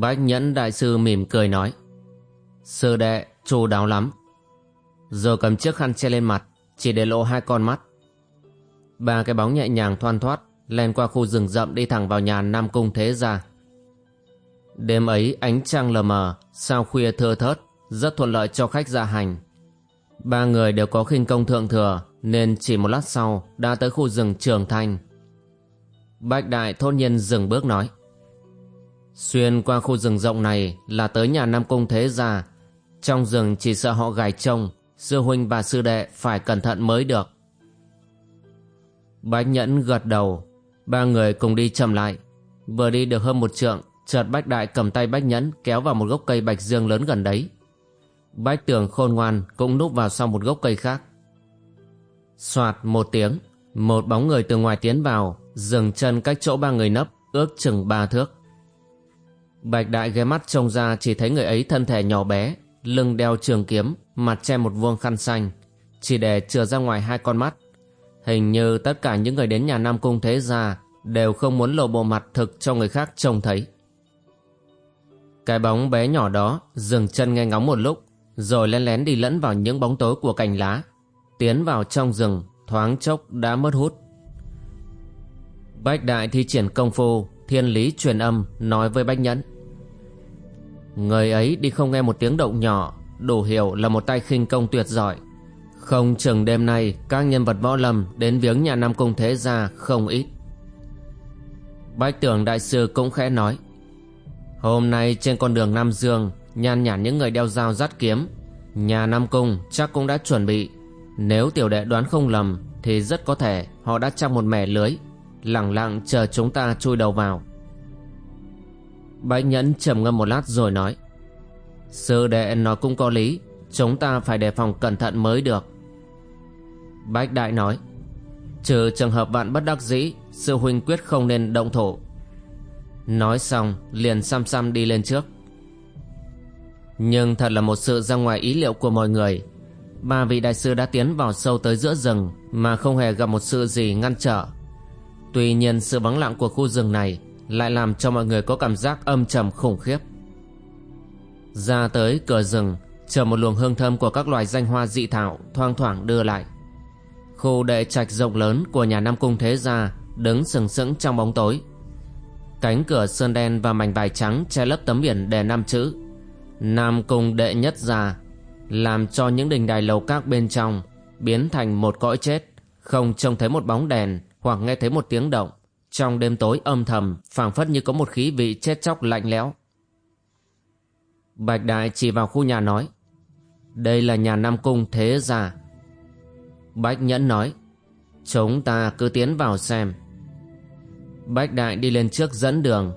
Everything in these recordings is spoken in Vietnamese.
Bách nhẫn đại sư mỉm cười nói, Sư đệ, chu đáo lắm. Rồi cầm chiếc khăn che lên mặt, Chỉ để lộ hai con mắt. Ba cái bóng nhẹ nhàng thoăn thoát Len qua khu rừng rậm đi thẳng vào nhà Nam Cung Thế Gia. Đêm ấy, ánh trăng lờ mờ, Sao khuya thưa thớt, Rất thuận lợi cho khách ra hành. Ba người đều có khinh công thượng thừa, Nên chỉ một lát sau, Đã tới khu rừng Trường Thanh Bách Đại thốt nhiên dừng bước nói Xuyên qua khu rừng rộng này là tới nhà Nam Cung Thế Gia. Trong rừng chỉ sợ họ gài trông, sư huynh và sư đệ phải cẩn thận mới được. Bách Nhẫn gật đầu, ba người cùng đi chậm lại. Vừa đi được hơn một trượng, chợt Bách Đại cầm tay Bách Nhẫn kéo vào một gốc cây bạch dương lớn gần đấy. Bách Tường khôn ngoan cũng núp vào sau một gốc cây khác. Soạt một tiếng, một bóng người từ ngoài tiến vào, dừng chân cách chỗ ba người nấp, ước chừng ba thước. Bạch đại ghé mắt trông ra chỉ thấy người ấy thân thể nhỏ bé, lưng đeo trường kiếm, mặt che một vuông khăn xanh, chỉ để chừa ra ngoài hai con mắt. Hình như tất cả những người đến nhà Nam Cung thế gia đều không muốn lộ bộ mặt thực cho người khác trông thấy. Cái bóng bé nhỏ đó dừng chân nghe ngóng một lúc, rồi lén lén đi lẫn vào những bóng tối của cành lá, tiến vào trong rừng, thoáng chốc đã mất hút. Bách đại thi triển công phu, thiên lý truyền âm nói với Bách Nhẫn. Người ấy đi không nghe một tiếng động nhỏ, Đủ hiểu là một tay khinh công tuyệt giỏi. Không chừng đêm nay, Các nhân vật võ lâm đến viếng nhà Nam Cung Thế Gia không ít. Bách tưởng đại sư cũng khẽ nói, Hôm nay trên con đường Nam Dương, Nhan nhản những người đeo dao dắt kiếm, Nhà Nam Cung chắc cũng đã chuẩn bị. Nếu tiểu đệ đoán không lầm, Thì rất có thể họ đã trăng một mẻ lưới. Lặng lặng chờ chúng ta chui đầu vào. Bách Nhẫn trầm ngâm một lát rồi nói, Sư đệ nói cũng có lý, Chúng ta phải đề phòng cẩn thận mới được. Bách Đại nói, Trừ trường hợp vạn bất đắc dĩ, Sư huynh quyết không nên động thổ Nói xong, liền xăm xăm đi lên trước. Nhưng thật là một sự ra ngoài ý liệu của mọi người. Ba vị đại sư đã tiến vào sâu tới giữa rừng Mà không hề gặp một sự gì ngăn trở. Tuy nhiên sự vắng lặng của khu rừng này lại làm cho mọi người có cảm giác âm trầm khủng khiếp. Ra tới cửa rừng, chờ một luồng hương thơm của các loài danh hoa dị thảo thoang thoảng đưa lại. Khu đệ trạch rộng lớn của nhà Nam Cung Thế Gia đứng sừng sững trong bóng tối. Cánh cửa sơn đen và mảnh vải trắng che lấp tấm biển đề năm chữ Nam Cung Đệ Nhất Gia làm cho những đình đài lầu các bên trong biến thành một cõi chết, không trông thấy một bóng đèn hoặc nghe thấy một tiếng động. Trong đêm tối âm thầm, phảng phất như có một khí vị chết chóc lạnh lẽo. Bạch Đại chỉ vào khu nhà nói, đây là nhà Nam Cung Thế Gia. Bách Nhẫn nói, chúng ta cứ tiến vào xem. Bách Đại đi lên trước dẫn đường,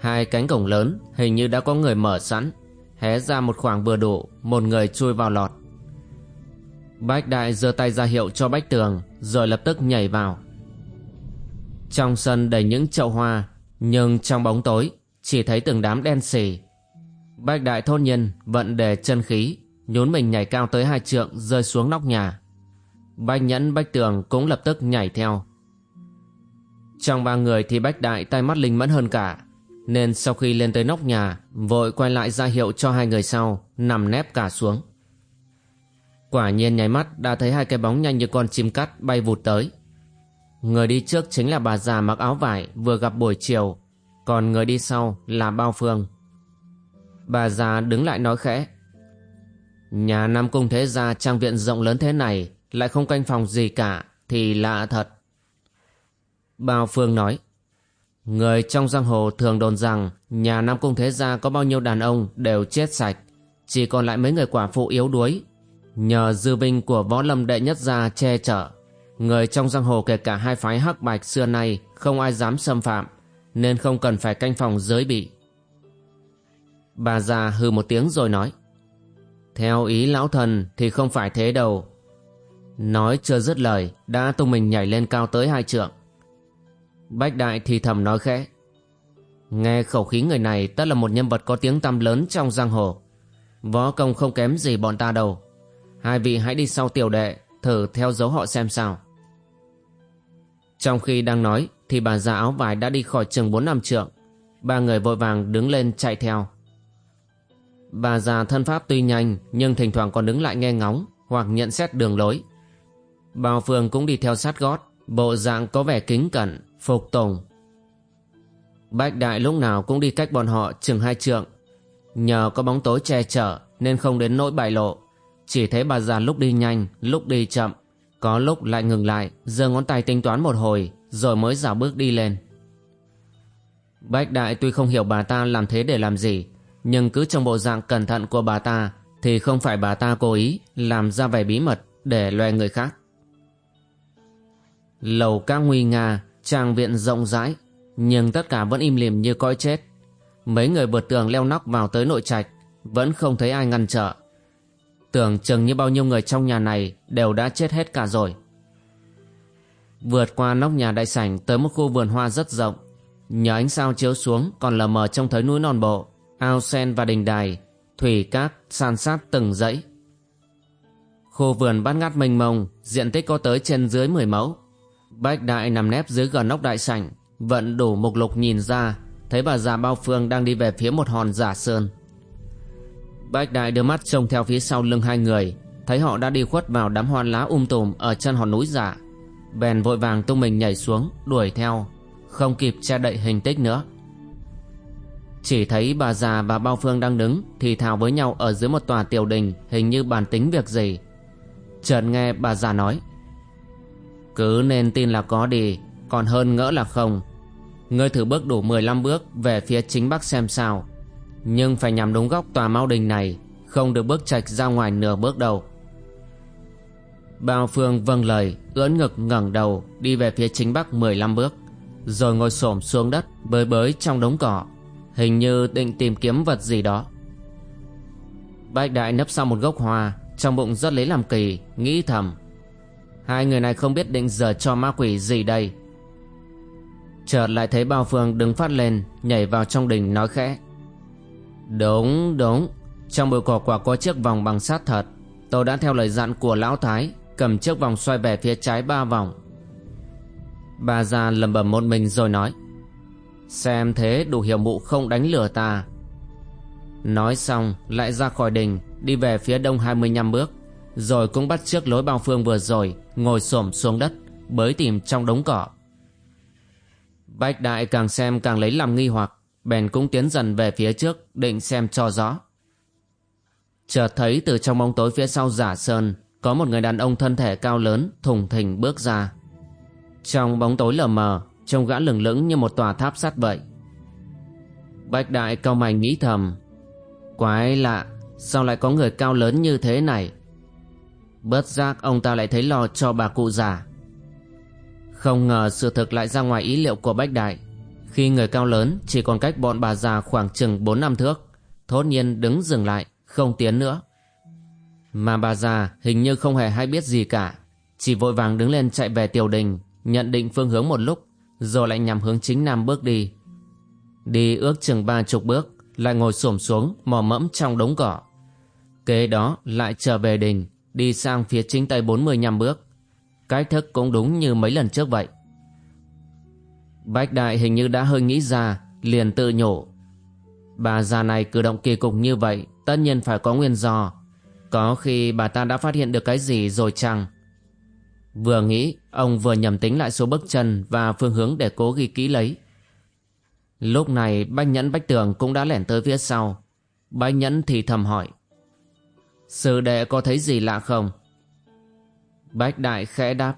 hai cánh cổng lớn hình như đã có người mở sẵn, hé ra một khoảng vừa đủ, một người chui vào lọt. Bách Đại giơ tay ra hiệu cho Bách Tường, rồi lập tức nhảy vào. Trong sân đầy những chậu hoa, Nhưng trong bóng tối, Chỉ thấy từng đám đen xỉ Bách đại thôn nhân vận đề chân khí, Nhún mình nhảy cao tới hai trượng, Rơi xuống nóc nhà. Bách nhẫn, bách tường cũng lập tức nhảy theo. Trong ba người thì bách đại tay mắt linh mẫn hơn cả, Nên sau khi lên tới nóc nhà, Vội quay lại ra hiệu cho hai người sau, Nằm nép cả xuống. Quả nhiên nháy mắt đã thấy hai cái bóng nhanh như con chim cắt bay vụt tới. Người đi trước chính là bà già mặc áo vải vừa gặp buổi chiều, còn người đi sau là Bao Phương. Bà già đứng lại nói khẽ. Nhà Nam Cung Thế Gia trang viện rộng lớn thế này lại không canh phòng gì cả thì lạ thật. Bao Phương nói. Người trong giang hồ thường đồn rằng nhà Nam Cung Thế Gia có bao nhiêu đàn ông đều chết sạch, chỉ còn lại mấy người quả phụ yếu đuối. Nhờ dư vinh của võ lâm đệ nhất gia che chở Người trong giang hồ kể cả hai phái hắc bạch xưa nay không ai dám xâm phạm, Nên không cần phải canh phòng giới bị. Bà già hừ một tiếng rồi nói Theo ý lão thần thì không phải thế đâu. Nói chưa dứt lời Đã tung mình nhảy lên cao tới hai trượng. Bách đại thì thầm nói khẽ Nghe khẩu khí người này Tất là một nhân vật có tiếng tăm lớn trong giang hồ. Võ công không kém gì bọn ta đâu. Hai vị hãy đi sau tiểu đệ Thử theo dấu họ xem sao. Trong khi đang nói, Thì bà già áo vải đã đi khỏi chừng bốn năm trượng. Ba người vội vàng đứng lên chạy theo. Bà già thân pháp tuy nhanh, Nhưng thỉnh thoảng còn đứng lại nghe ngóng Hoặc nhận xét đường lối. Bao Phương cũng đi theo sát gót, Bộ dạng có vẻ kính cẩn, Phục tùng. Bách đại lúc nào cũng đi cách bọn họ chừng hai trượng. Nhờ có bóng tối che chở Nên không đến nỗi bại lộ. Chỉ thấy bà già lúc đi nhanh, Lúc đi chậm có lúc lại ngừng lại, giơ ngón tay tính toán một hồi, Rồi mới dạo bước đi lên. Bách đại tuy không hiểu bà ta làm thế để làm gì, Nhưng cứ trong bộ dạng cẩn thận của bà ta Thì không phải bà ta cố ý Làm ra vẻ bí mật Để loe người khác. Lầu các nguy nga, Trang viện rộng rãi, Nhưng tất cả vẫn im lìm như cõi chết. Mấy người vượt tường leo nóc vào tới nội trạch, Vẫn không thấy ai ngăn trở. Tưởng chừng như bao nhiêu người trong nhà này Đều đã chết hết cả rồi. Vượt qua nóc nhà đại sảnh Tới một khu vườn hoa rất rộng. Nhờ ánh sao chiếu xuống Còn lờ mờ trông thấy núi non bộ, Ao sen và đình đài, Thủy cát san sát từng dãy. Khu vườn bát ngát mênh mông, Diện tích có tới trên dưới 10 mẫu. Bách đại nằm nép dưới gần nóc đại sảnh Vận đủ mục lục nhìn ra, Thấy bà già bao phương đang đi về phía một hòn giả sơn. Bách đại đưa mắt trông theo phía sau lưng hai người, Thấy họ đã đi khuất vào đám hoa lá um tùm Ở chân hòn núi giả. Bèn vội vàng tung mình nhảy xuống, Đuổi theo, Không kịp che đậy hình tích nữa. Chỉ thấy bà già và bao phương đang đứng Thì thào với nhau ở dưới một tòa tiểu đình Hình như bàn tính việc gì. Chợt nghe bà già nói, cứ nên tin là có đi, Còn hơn ngỡ là không. Ngươi thử bước đủ 15 bước Về phía chính bắc xem sao. Nhưng phải nhằm đúng góc tòa mau đình này, Không được bước chạch ra ngoài nửa bước đầu. Bao phương vâng lời, Ưỡn ngực ngẩng đầu, Đi về phía chính bắc 15 bước, Rồi ngồi xổm xuống đất, Bới bới trong đống cỏ, Hình như định tìm kiếm vật gì đó. Bách đại nấp sau một gốc hoa, Trong bụng rất lấy làm kỳ, Nghĩ thầm. Hai người này không biết định giờ cho ma quỷ gì đây. Chợt lại thấy bao phương đứng phát lên, Nhảy vào trong đình nói khẽ. Đúng đúng. Trong bụi cỏ quả có chiếc vòng bằng sắt thật. Tôi đã theo lời dặn của lão thái, Cầm chiếc vòng xoay về phía trái ba vòng. Bà già lầm bầm một mình rồi nói, Xem thế đủ hiểu mụ không đánh lửa ta. Nói xong, lại ra khỏi đình, Đi về phía đông 25 bước, rồi cũng bắt chiếc lối bao phương vừa rồi, Ngồi xổm xuống đất, Bới tìm trong đống cỏ. Bách đại càng xem càng lấy làm nghi hoặc. Bèn cũng tiến dần về phía trước, Định xem cho rõ. Chợt thấy từ trong bóng tối phía sau giả sơn, Có một người đàn ông thân thể cao lớn, Thùng thình bước ra. Trong bóng tối lờ mờ, Trông gã lừng lững như một tòa tháp sắt vậy. Bách đại cao mày nghĩ thầm, Quái lạ, Sao lại có người cao lớn như thế này? Bất giác ông ta lại thấy lo cho bà cụ già. Không ngờ sự thực lại ra ngoài ý liệu của Bách Đại. Khi người cao lớn, chỉ còn cách bọn bà già khoảng chừng 4 năm thước. Thốt nhiên đứng dừng lại, Không tiến nữa. Mà bà già hình như không hề hay biết gì cả. Chỉ vội vàng đứng lên chạy về tiểu đình, Nhận định phương hướng một lúc, Rồi lại nhằm hướng chính nam bước đi. Đi ước chừng ba chục bước, Lại ngồi xổm xuống, mò mẫm trong đống cỏ. Kế đó lại trở về đình, đi sang phía chính tây 45 bước. Cách thức cũng đúng như mấy lần trước vậy. Bách Đại hình như đã hơi nghĩ ra, liền tự nhủ. Bà già này cử động kỳ cục như vậy, tất nhiên phải có nguyên do. Có khi bà ta đã phát hiện được cái gì rồi chăng? Vừa nghĩ, ông vừa nhầm tính lại số bước chân và phương hướng để cố ghi kỹ lấy. Lúc này Bách Nhẫn Bách Tường cũng đã lẻn tới phía sau. Bách Nhẫn thì thầm hỏi. Sư đệ có thấy gì lạ không? Bách đại khẽ đáp.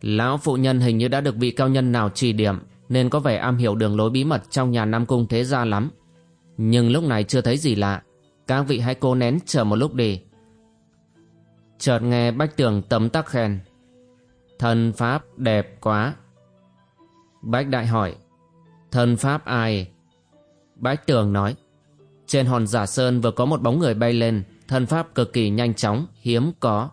Lão phụ nhân hình như đã được vị cao nhân nào chỉ điểm nên có vẻ am hiểu đường lối bí mật trong nhà Nam Cung thế gia lắm. Nhưng lúc này chưa thấy gì lạ. Các vị hãy cố nén chờ một lúc đi. Chợt nghe Bách Tường tấm tắc khen. Thân pháp đẹp quá. Bách đại hỏi. Thân pháp ai? Bách Tường nói. Trên hòn giả sơn vừa có một bóng người bay lên, thân pháp cực kỳ nhanh chóng, hiếm có.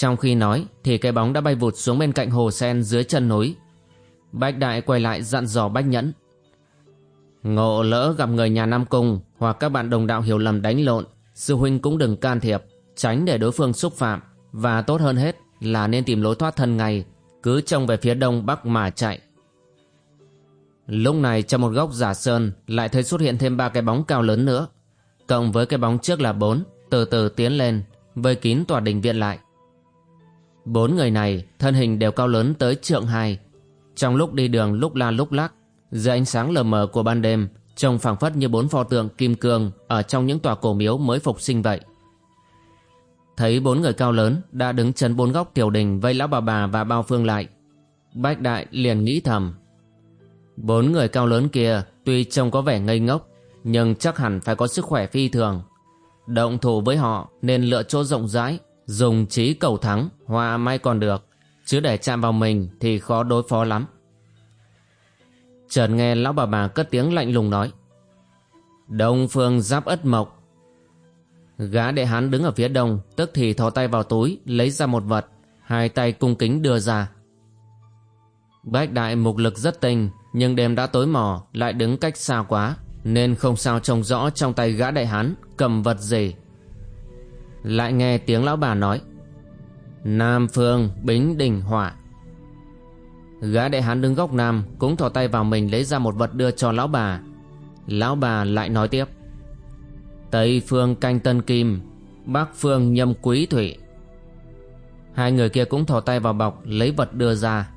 Trong khi nói thì cái bóng đã bay vụt xuống bên cạnh hồ sen dưới chân núi. Bách Đại quay lại dặn dò Bách Nhẫn. Ngộ lỡ gặp người nhà Nam Cung hoặc các bạn đồng đạo hiểu lầm đánh lộn, sư huynh cũng đừng can thiệp, tránh để đối phương xúc phạm và tốt hơn hết là nên tìm lối thoát thân ngay, cứ trông về phía đông bắc mà chạy. Lúc này trong một góc giả sơn lại thấy xuất hiện thêm ba cái bóng cao lớn nữa. Cộng với cái bóng trước là bốn, từ từ tiến lên, vây kín tòa đình viện lại. Bốn người này thân hình đều cao lớn tới trượng hai. Trong lúc đi đường lúc la lúc lắc, dưới ánh sáng lờ mờ của ban đêm, trông phảng phất như bốn pho tượng kim cương ở trong những tòa cổ miếu mới phục sinh vậy. Thấy bốn người cao lớn đã đứng chân bốn góc tiểu đình vây lão bà bà và bao phương lại. Bách đại liền nghĩ thầm. Bốn người cao lớn kia tuy trông có vẻ ngây ngốc, nhưng chắc hẳn phải có sức khỏe phi thường. Động thủ với họ nên lựa chỗ rộng rãi, dùng trí cầu thắng, hoa may còn được, chứ để chạm vào mình thì khó đối phó lắm. Chợt nghe lão bà bà cất tiếng lạnh lùng nói. Đông phương giáp ất mộc. Gã đệ hán đứng ở phía đông, tức thì thò tay vào túi, lấy ra một vật, hai tay cung kính đưa ra. Bách đại mục lực rất tinh, nhưng đêm đã tối mò, lại đứng cách xa quá, nên không sao trông rõ trong tay gã đại hán cầm vật gì. Lại nghe tiếng lão bà nói, Nam phương bính đình hỏa. Gã đại hán đứng góc nam cũng thò tay vào mình lấy ra một vật đưa cho lão bà. Lão bà lại nói tiếp, Tây phương canh tân kim, Bắc phương nhâm quý thủy. Hai người kia cũng thò tay vào bọc lấy vật đưa ra.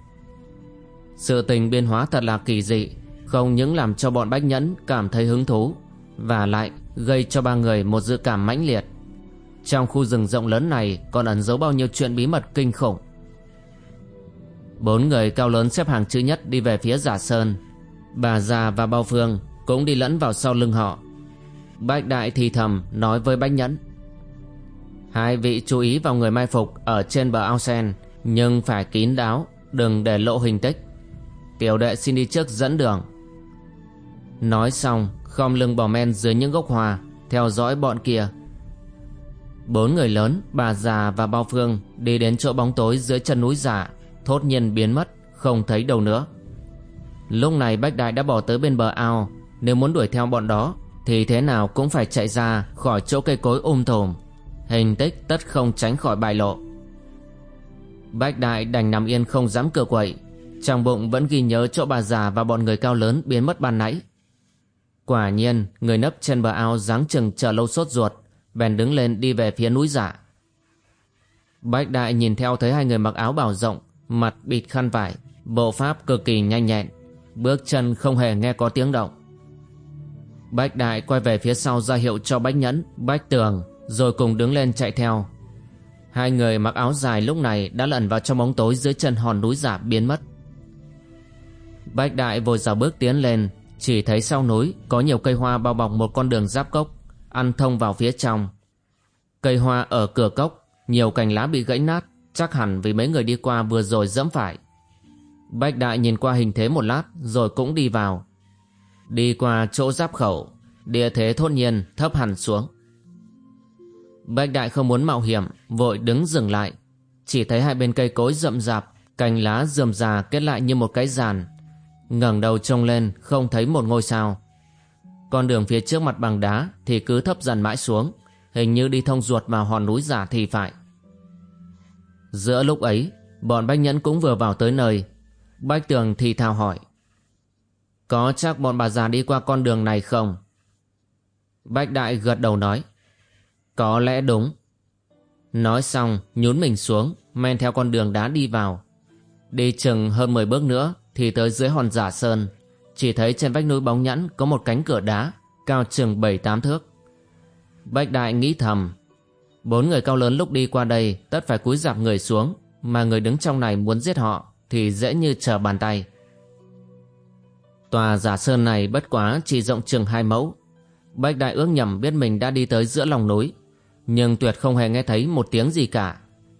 Sự tình biên hóa thật là kỳ dị Không những làm cho bọn bách nhẫn cảm thấy hứng thú Và lại gây cho ba người một dự cảm mãnh liệt trong khu rừng rộng lớn này còn ẩn giấu bao nhiêu chuyện bí mật kinh khủng? Bốn người cao lớn xếp hàng chữ nhất đi về phía giả sơn. Bà già và bao phương cũng đi lẫn vào sau lưng họ. Bách đại thì thầm nói với bách nhẫn. Hai vị chú ý vào người mai phục ở trên bờ ao sen, Nhưng phải kín đáo, Đừng để lộ hình tích. Tiểu đệ xin đi trước dẫn đường. Nói xong, Khom lưng bò men dưới những gốc hoa, Theo dõi bọn kia. Bốn người lớn Bà già và bao phương Đi đến chỗ bóng tối dưới chân núi giả Thốt nhiên biến mất Không thấy đâu nữa. Lúc này Bách Đại đã bỏ tới bên bờ ao Nếu muốn đuổi theo bọn đó Thì thế nào cũng phải chạy ra Khỏi chỗ cây cối um thồm Hình tích tất không tránh khỏi bại lộ. Bách Đại đành nằm yên không dám cựa quậy trong bụng vẫn ghi nhớ chỗ bà già và bọn người cao lớn biến mất ban nãy. Quả nhiên, người nấp trên bờ ao dáng chừng chờ lâu sốt ruột, bèn đứng lên đi về phía núi giả. Bách đại nhìn theo thấy hai người mặc áo bào rộng, mặt bịt khăn vải, bộ pháp cực kỳ nhanh nhẹn, bước chân không hề nghe có tiếng động. Bách đại quay về phía sau ra hiệu cho Bách Nhẫn, Bách Tường, rồi cùng đứng lên chạy theo. Hai người mặc áo dài lúc này đã lẩn vào trong bóng tối dưới chân hòn núi giả biến mất. Bách Đại vội dào bước tiến lên Chỉ thấy sau núi có nhiều cây hoa bao bọc một con đường giáp cốc Ăn thông vào phía trong. Cây hoa ở cửa cốc, Nhiều cành lá bị gãy nát, Chắc hẳn vì mấy người đi qua vừa rồi dẫm phải. Bách Đại nhìn qua hình thế một lát, Rồi cũng đi vào. Đi qua chỗ giáp khẩu, Địa thế thốt nhiên, thấp hẳn xuống. Bách Đại không muốn mạo hiểm, Vội đứng dừng lại. Chỉ thấy hai bên cây cối rậm rạp, Cành lá rườm rà kết lại như một cái giàn. Ngẩng đầu trông lên, không thấy một ngôi sao con đường phía trước mặt bằng đá thì cứ thấp dần mãi xuống, hình như đi thông ruột vào hòn núi giả thì phải. Giữa lúc ấy, bọn bách nhẫn cũng vừa vào tới nơi. Bách tường thì thào hỏi, có chắc bọn bà già đi qua con đường này không? Bách đại gật đầu nói, có lẽ đúng. Nói xong, nhún mình xuống, men theo con đường đá đi vào. Đi chừng hơn 10 bước nữa thì tới dưới hòn giả sơn chỉ thấy trên vách núi bóng nhẵn có một cánh cửa đá, cao chừng bảy, tám thước. Bách đại nghĩ thầm, bốn người cao lớn lúc đi qua đây tất phải cúi dạp người xuống, mà người đứng trong này muốn giết họ thì dễ như trở bàn tay. Tòa giả sơn này bất quá chỉ rộng chừng hai mẫu. Bách đại ước nhầm biết mình đã đi tới giữa lòng núi, nhưng tuyệt không hề nghe thấy một tiếng gì cả.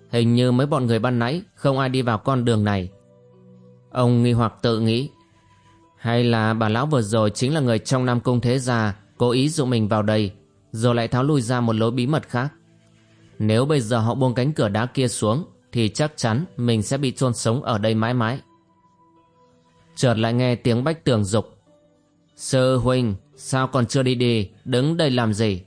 Hình như mấy bọn người ban nãy không ai đi vào con đường này. Ông nghi hoặc tự nghĩ hay là bà lão vừa rồi chính là người trong Nam Cung Thế Gia cố ý dụ mình vào đây rồi lại tháo lui ra một lối bí mật khác. Nếu bây giờ họ buông cánh cửa đá kia xuống thì chắc chắn mình sẽ bị chôn sống ở đây mãi mãi. Chợt lại nghe tiếng bách tường dục. Sư huynh, sao còn chưa đi đi, đứng đây làm gì?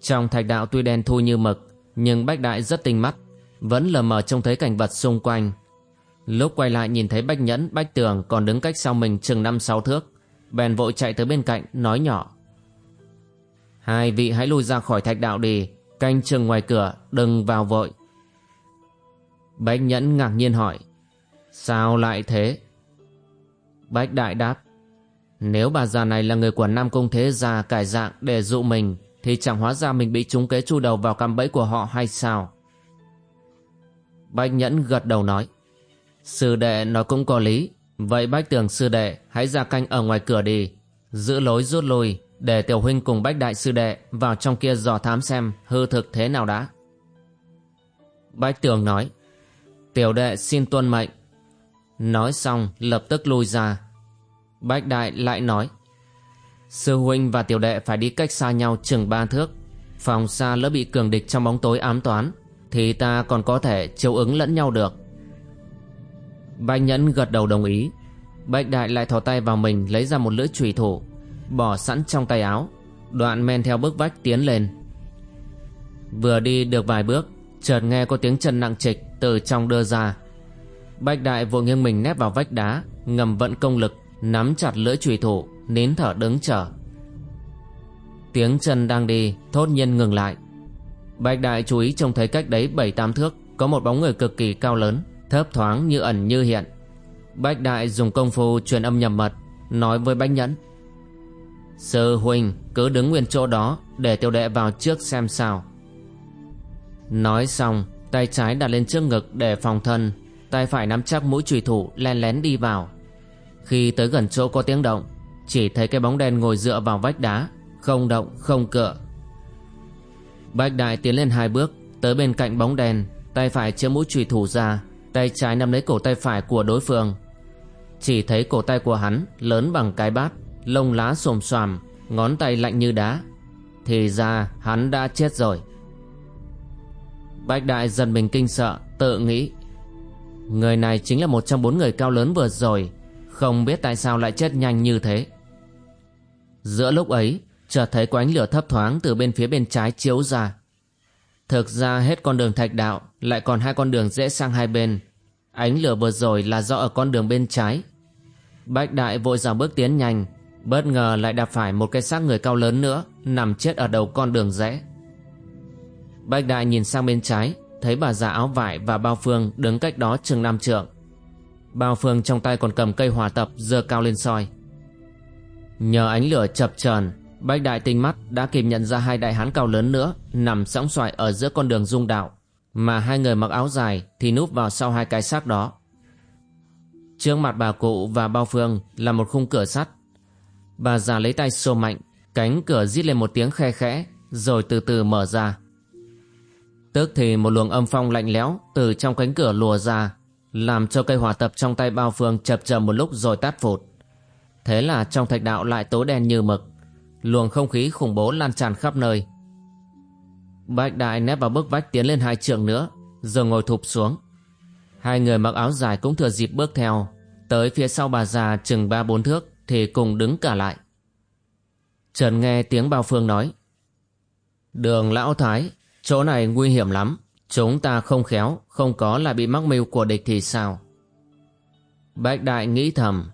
Trong thạch đạo tuy đen thui như mực, nhưng bách đại rất tinh mắt, vẫn lờ mờ trông thấy cảnh vật xung quanh. Lúc quay lại nhìn thấy bách nhẫn, bách tường còn đứng cách sau mình chừng năm sáu thước, bèn vội chạy tới bên cạnh, nói nhỏ. Hai vị hãy lui ra khỏi thạch đạo đi, canh chừng ngoài cửa, đừng vào vội. Bách nhẫn ngạc nhiên hỏi, sao lại thế? Bách đại đáp, nếu bà già này là người của Nam Cung Thế Gia cải dạng để dụ mình, thì chẳng hóa ra mình bị trúng kế chu đầu vào cạm bẫy của họ hay sao? Bách nhẫn gật đầu nói, sư đệ nó cũng có lý, vậy bách tường sư đệ hãy ra canh ở ngoài cửa đi, giữ lối rút lui, để tiểu huynh cùng bách đại sư đệ vào trong kia dò thám xem hư thực thế nào đã. Bách tường nói, tiểu đệ xin tuân mệnh. Nói xong lập tức lui ra. Bách đại lại nói, sư huynh và tiểu đệ phải đi cách xa nhau chừng ba thước. Phòng xa lỡ bị cường địch trong bóng tối ám toán, thì ta còn có thể chiếu ứng lẫn nhau được. Bách nhẫn gật đầu đồng ý. Bách đại lại thò tay vào mình, lấy ra một lưỡi chùy thủ, bỏ sẵn trong tay áo. Đoạn men theo bước vách tiến lên. Vừa đi được vài bước, chợt nghe có tiếng chân nặng trịch từ trong đưa ra. Bách đại vội nghiêng mình nép vào vách đá, ngầm vận công lực, nắm chặt lưỡi chùy thủ, nín thở đứng chờ. Tiếng chân đang đi, thốt nhiên ngừng lại. Bạch đại chú ý trông thấy cách đấy bảy tám thước, có một bóng người cực kỳ cao lớn thấp thoáng như ẩn như hiện. Bách đại dùng công phu truyền âm nhầm mật, nói với bách nhẫn. Sư huynh cứ đứng nguyên chỗ đó Để tiểu đệ vào trước xem sao. Nói xong, Tay trái đặt lên trước ngực để phòng thân, Tay phải nắm chắc mũi chùy thủ Len lén đi vào. Khi tới gần chỗ có tiếng động, Chỉ thấy cái bóng đen ngồi dựa vào vách đá, Không động, không cựa. Bách đại tiến lên hai bước, Tới bên cạnh bóng đen, Tay phải chĩa mũi chùy thủ ra Tay trái nắm lấy cổ tay phải của đối phương. Chỉ thấy cổ tay của hắn Lớn bằng cái bát, lông lá xồm xoàm, ngón tay lạnh như đá. Thì ra hắn đã chết rồi. Bách đại dần mình kinh sợ, tự nghĩ, người này chính là một trong bốn người cao lớn vừa rồi, không biết tại sao lại chết nhanh như thế. Giữa lúc ấy, chợt thấy có ánh lửa thấp thoáng từ bên phía bên trái chiếu ra thực ra hết con đường thạch đạo, lại còn hai con đường dễ sang hai bên. Ánh lửa vừa rồi là do ở con đường bên trái. Bách đại vội dào bước tiến nhanh, Bất ngờ lại đạp phải một cái xác người cao lớn nữa, Nằm chết ở đầu con đường rẽ. Bách đại nhìn sang bên trái, Thấy bà già áo vải và bao phương Đứng cách đó chừng năm trượng. Bao phương trong tay còn cầm cây hòa tập dơ cao lên soi. Nhờ ánh lửa chập chờn Bách đại tinh mắt đã kịp nhận ra hai đại hán cao lớn nữa, Nằm sóng xoài ở giữa con đường dung đạo, Mà hai người mặc áo dài Thì núp vào sau hai cái xác đó. Trước mặt bà cụ và bao phương Là một khung cửa sắt. Bà già lấy tay xô mạnh, Cánh cửa rít lên một tiếng khe khẽ, Rồi từ từ mở ra. Tức thì một luồng âm phong lạnh lẽo Từ trong cánh cửa lùa ra, Làm cho cây hỏa tập trong tay bao phương Chập chờn một lúc rồi tắt phụt. Thế là trong thạch đạo lại tối đen như mực. Luồng không khí khủng bố lan tràn khắp nơi Bạch đại nép vào bức vách tiến lên hai trượng nữa Rồi ngồi thụp xuống Hai người mặc áo dài cũng thừa dịp bước theo Tới phía sau bà già chừng ba bốn thước thì cùng đứng cả lại. Trần nghe tiếng bao phương nói. Đường lão thái, chỗ này nguy hiểm lắm. Chúng ta không khéo, không có là bị mắc mưu của địch thì sao? Bách đại nghĩ thầm.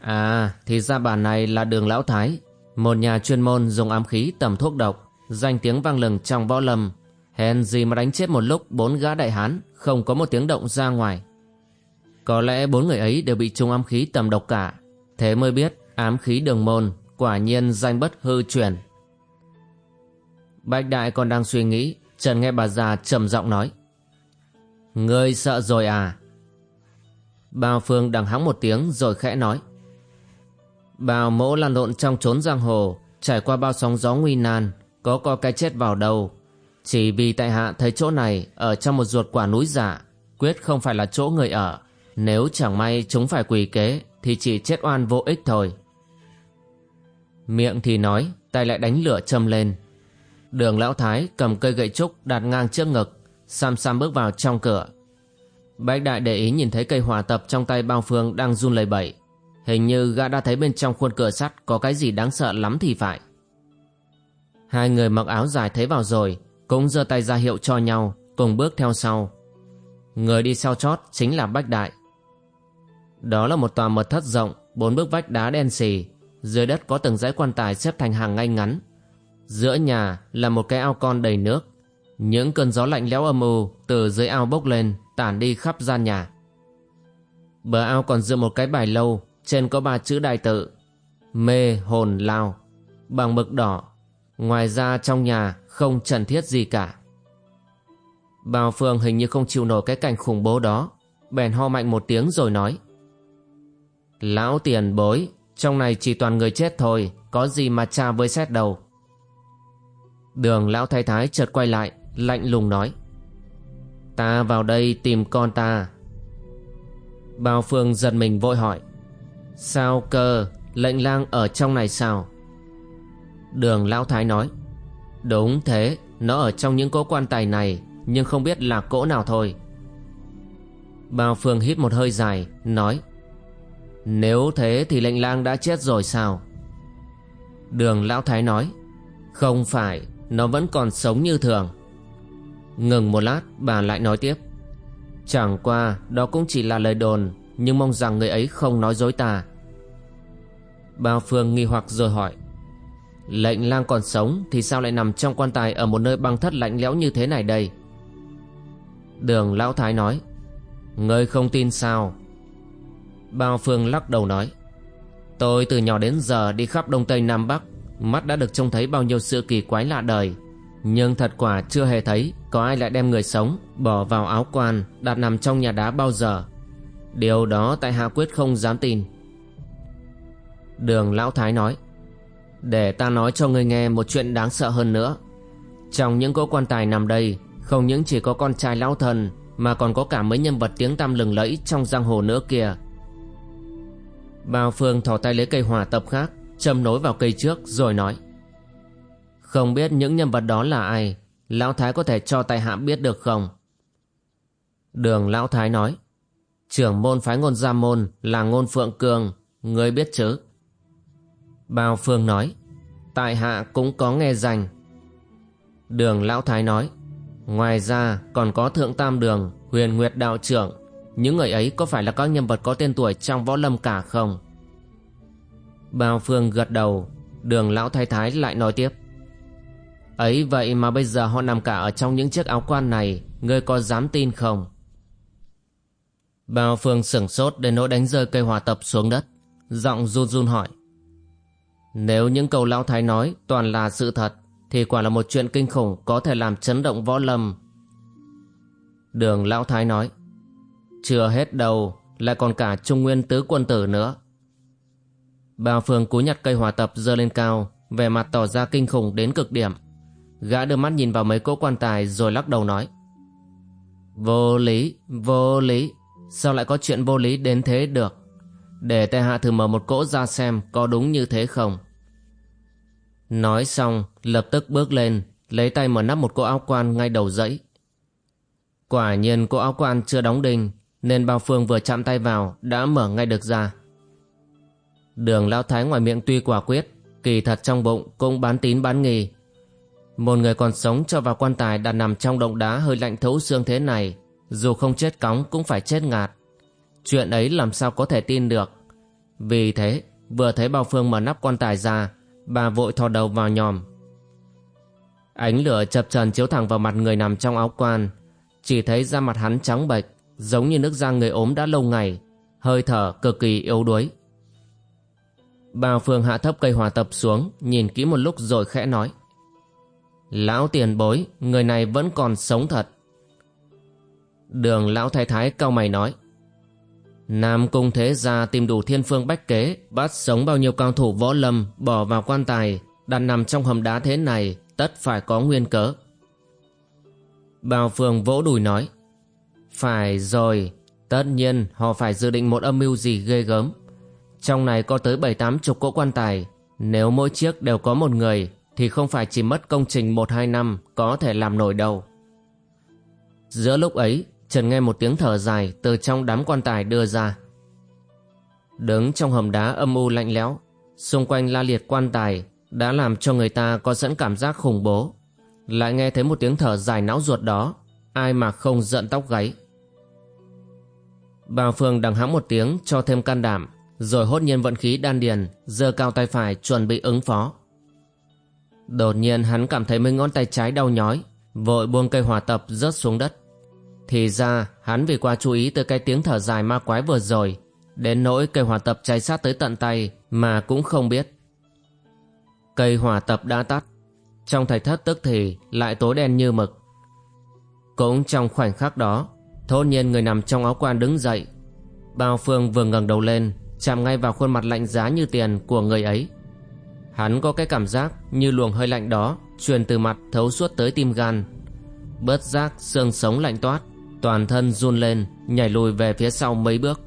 À, thì ra bản này là đường lão thái, một nhà chuyên môn dùng ám khí tầm thuốc độc, danh tiếng vang lừng trong võ lâm. Hèn gì mà đánh chết một lúc bốn gã đại hán, không có một tiếng động ra ngoài. Có lẽ bốn người ấy đều bị trúng ám khí tầm độc cả, Thế mới biết ám khí đường môn quả nhiên danh bất hư truyền. Bạch Đại còn đang suy nghĩ, Trần nghe bà già trầm giọng nói. Ngươi sợ rồi à? Bao Phương đằng hắng một tiếng rồi khẽ nói. Bào mẫu lan lộn trong trốn giang hồ, trải qua bao sóng gió nguy nan, có co cái chết vào đầu. Chỉ vì tại hạ thấy chỗ này ở trong một ruột quả núi giả, quyết không phải là chỗ người ở. Nếu chẳng may chúng phải quỳ kế thì chỉ chết oan vô ích thôi. Miệng thì nói, tay lại đánh lửa châm lên. Đường lão thái cầm cây gậy trúc đặt ngang trước ngực, sam sam bước vào trong cửa. Bách đại để ý nhìn thấy cây hỏa tập trong tay bao phương đang run lẩy bẩy. Hình như gã đã thấy bên trong khuôn cửa sắt có cái gì đáng sợ lắm thì phải. Hai người mặc áo dài thấy vào rồi, cũng giơ tay ra hiệu cho nhau, cùng bước theo sau. Người đi sau chót chính là Bách Đại. Đó là một tòa mật thất rộng, bốn bức vách đá đen xì, dưới đất có từng dãy quan tài xếp thành hàng ngay ngắn. Giữa nhà là một cái ao con đầy nước. Những cơn gió lạnh lẽo âm u từ dưới ao bốc lên, tản đi khắp gian nhà. Bờ ao còn dựa một cái bài lâu, trên có ba chữ đại tự. Mê hồn lao, bằng mực đỏ. Ngoài ra trong nhà không trần thiết gì cả. Bao Phương hình như không chịu nổi cái cảnh khủng bố đó, bèn ho mạnh một tiếng rồi nói. Lão tiền bối, trong này chỉ toàn người chết thôi, có gì mà tra với xét đầu Đường lão thái thái chợt quay lại, lạnh lùng nói. Ta vào đây tìm con ta. Bao Phương giật mình vội hỏi. Sao cơ, lệnh lang ở trong này sao? Đường lão thái nói. Đúng thế, nó ở trong những cỗ quan tài này, nhưng không biết là cỗ nào thôi. Bao Phương hít một hơi dài, nói. Nếu thế thì lệnh lang đã chết rồi sao? Đường Lão Thái nói Không phải, nó vẫn còn sống như thường Ngừng một lát bà lại nói tiếp Chẳng qua đó cũng chỉ là lời đồn nhưng mong rằng người ấy không nói dối ta. Bao Phương nghi hoặc rồi hỏi, Lệnh lang còn sống Thì sao lại nằm trong quan tài Ở một nơi băng thất lạnh lẽo như thế này đây? Đường Lão Thái nói, Ngươi không tin sao? Bao Phương lắc đầu nói, Tôi từ nhỏ đến giờ đi khắp Đông Tây Nam Bắc, Mắt đã được trông thấy bao nhiêu sự kỳ quái lạ đời. Nhưng thật quả chưa hề thấy Có ai lại đem người sống Bỏ vào áo quan Đặt nằm trong nhà đá bao giờ. Điều đó tại Hạ Quyết không dám tin. Đường Lão Thái nói, Để ta nói cho ngươi nghe một chuyện đáng sợ hơn nữa. Trong những cỗ quan tài nằm đây, Không những chỉ có con trai lão thần, Mà còn có cả mấy nhân vật tiếng tăm lừng lẫy Trong giang hồ nữa kìa. Bao Phương thò tay lấy cây hỏa tập khác, Châm nối vào cây trước, rồi nói, Không biết những nhân vật đó là ai? Lão Thái có thể cho tài hạ biết được không? Đường Lão Thái nói Trưởng môn phái ngôn gia môn là ngôn phượng cường Ngươi biết chứ Bao Phương nói Tại hạ cũng có nghe danh Đường Lão Thái nói Ngoài ra còn có Thượng Tam Đường Huyền Nguyệt Đạo Trưởng những người ấy có phải là các nhân vật có tên tuổi trong võ lâm cả không? Bao Phương gật đầu, đường lão thái thái lại nói tiếp. Ấy vậy mà bây giờ họ nằm cả ở trong những chiếc áo quan này, ngươi có dám tin không? Bao Phương sửng sốt đến nỗi đánh rơi cây hòa tập xuống đất, giọng run run hỏi. Nếu những câu lão thái nói toàn là sự thật, thì quả là một chuyện kinh khủng có thể làm chấn động võ lâm. Đường lão thái nói. Chưa hết đâu, lại còn cả Trung Nguyên Tứ Quân Tử nữa. Bao Phương cúi nhặt cây hòa tập dơ lên cao, vẻ mặt tỏ ra kinh khủng đến cực điểm. Gã đưa mắt nhìn vào mấy cỗ quan tài rồi lắc đầu nói. Vô lý, vô lý, sao lại có chuyện vô lý đến thế được? Để tệ hạ thử mở một cỗ ra xem có đúng như thế không. Nói xong, lập tức bước lên, lấy tay mở nắp một cỗ áo quan ngay đầu dãy. Quả nhiên cỗ áo quan chưa đóng đinh, nên bao phương vừa chạm tay vào đã mở ngay được ra. Đường Lão Thái ngoài miệng tuy quả quyết, kỳ thật trong bụng cũng bán tín bán nghi. Một người còn sống cho vào quan tài đặt nằm trong động đá hơi lạnh thấu xương thế này, dù không chết cóng cũng phải chết ngạt. Chuyện ấy làm sao có thể tin được. Vì thế, vừa thấy bao phương mở nắp quan tài ra, bà vội thò đầu vào nhòm. Ánh lửa chập trần chiếu thẳng vào mặt người nằm trong áo quan, chỉ thấy da mặt hắn trắng bệch, giống như nước da người ốm đã lâu ngày, hơi thở cực kỳ yếu đuối. Bao Phương hạ thấp cây hòa tập xuống, nhìn kỹ một lúc rồi khẽ nói. Lão tiền bối, người này vẫn còn sống thật. Đường lão thái thái cao mày nói. Nam cung thế gia tìm đủ thiên phương bách kế, bắt sống bao nhiêu cao thủ võ lâm, bỏ vào quan tài, đặt nằm trong hầm đá thế này, tất phải có nguyên cớ. bào Phương vỗ đùi nói. Phải rồi, tất nhiên họ phải dự định một âm mưu gì ghê gớm. Trong này có tới bảy tám chục cỗ quan tài Nếu mỗi chiếc đều có một người Thì không phải chỉ mất công trình một hai năm Có thể làm nổi đâu Giữa lúc ấy Trần nghe một tiếng thở dài, Từ trong đám quan tài đưa ra. Đứng trong hầm đá âm u lạnh lẽo, Xung quanh la liệt quan tài Đã làm cho người ta có sẵn cảm giác khủng bố. Lại nghe thấy một tiếng thở dài não ruột đó, Ai mà không giận tóc gáy. Bao Phương đằng hắng một tiếng, cho thêm can đảm, Rồi hốt nhiên vận khí đan điền, giơ cao tay phải chuẩn bị ứng phó. Đột nhiên hắn cảm thấy mấy ngón tay trái đau nhói, Vội buông cây hỏa tập rớt xuống đất. Thì ra, hắn vì qua chú ý tới cái tiếng thở dài ma quái vừa rồi, Đến nỗi cây hỏa tập cháy sát tới tận tay Mà cũng không biết. Cây hỏa tập đã tắt, Trong thạch thất tức thì lại tối đen như mực. Cũng trong khoảnh khắc đó, Thốt nhiên người nằm trong áo quan đứng dậy. Bao Phương vừa ngẩng đầu lên, Chạm ngay vào khuôn mặt lạnh giá như tiền của người ấy. Hắn có cái cảm giác như luồng hơi lạnh đó Truyền từ mặt thấu suốt tới tim gan. Bớt giác xương sống lạnh toát. Toàn thân run lên, Nhảy lùi về phía sau mấy bước.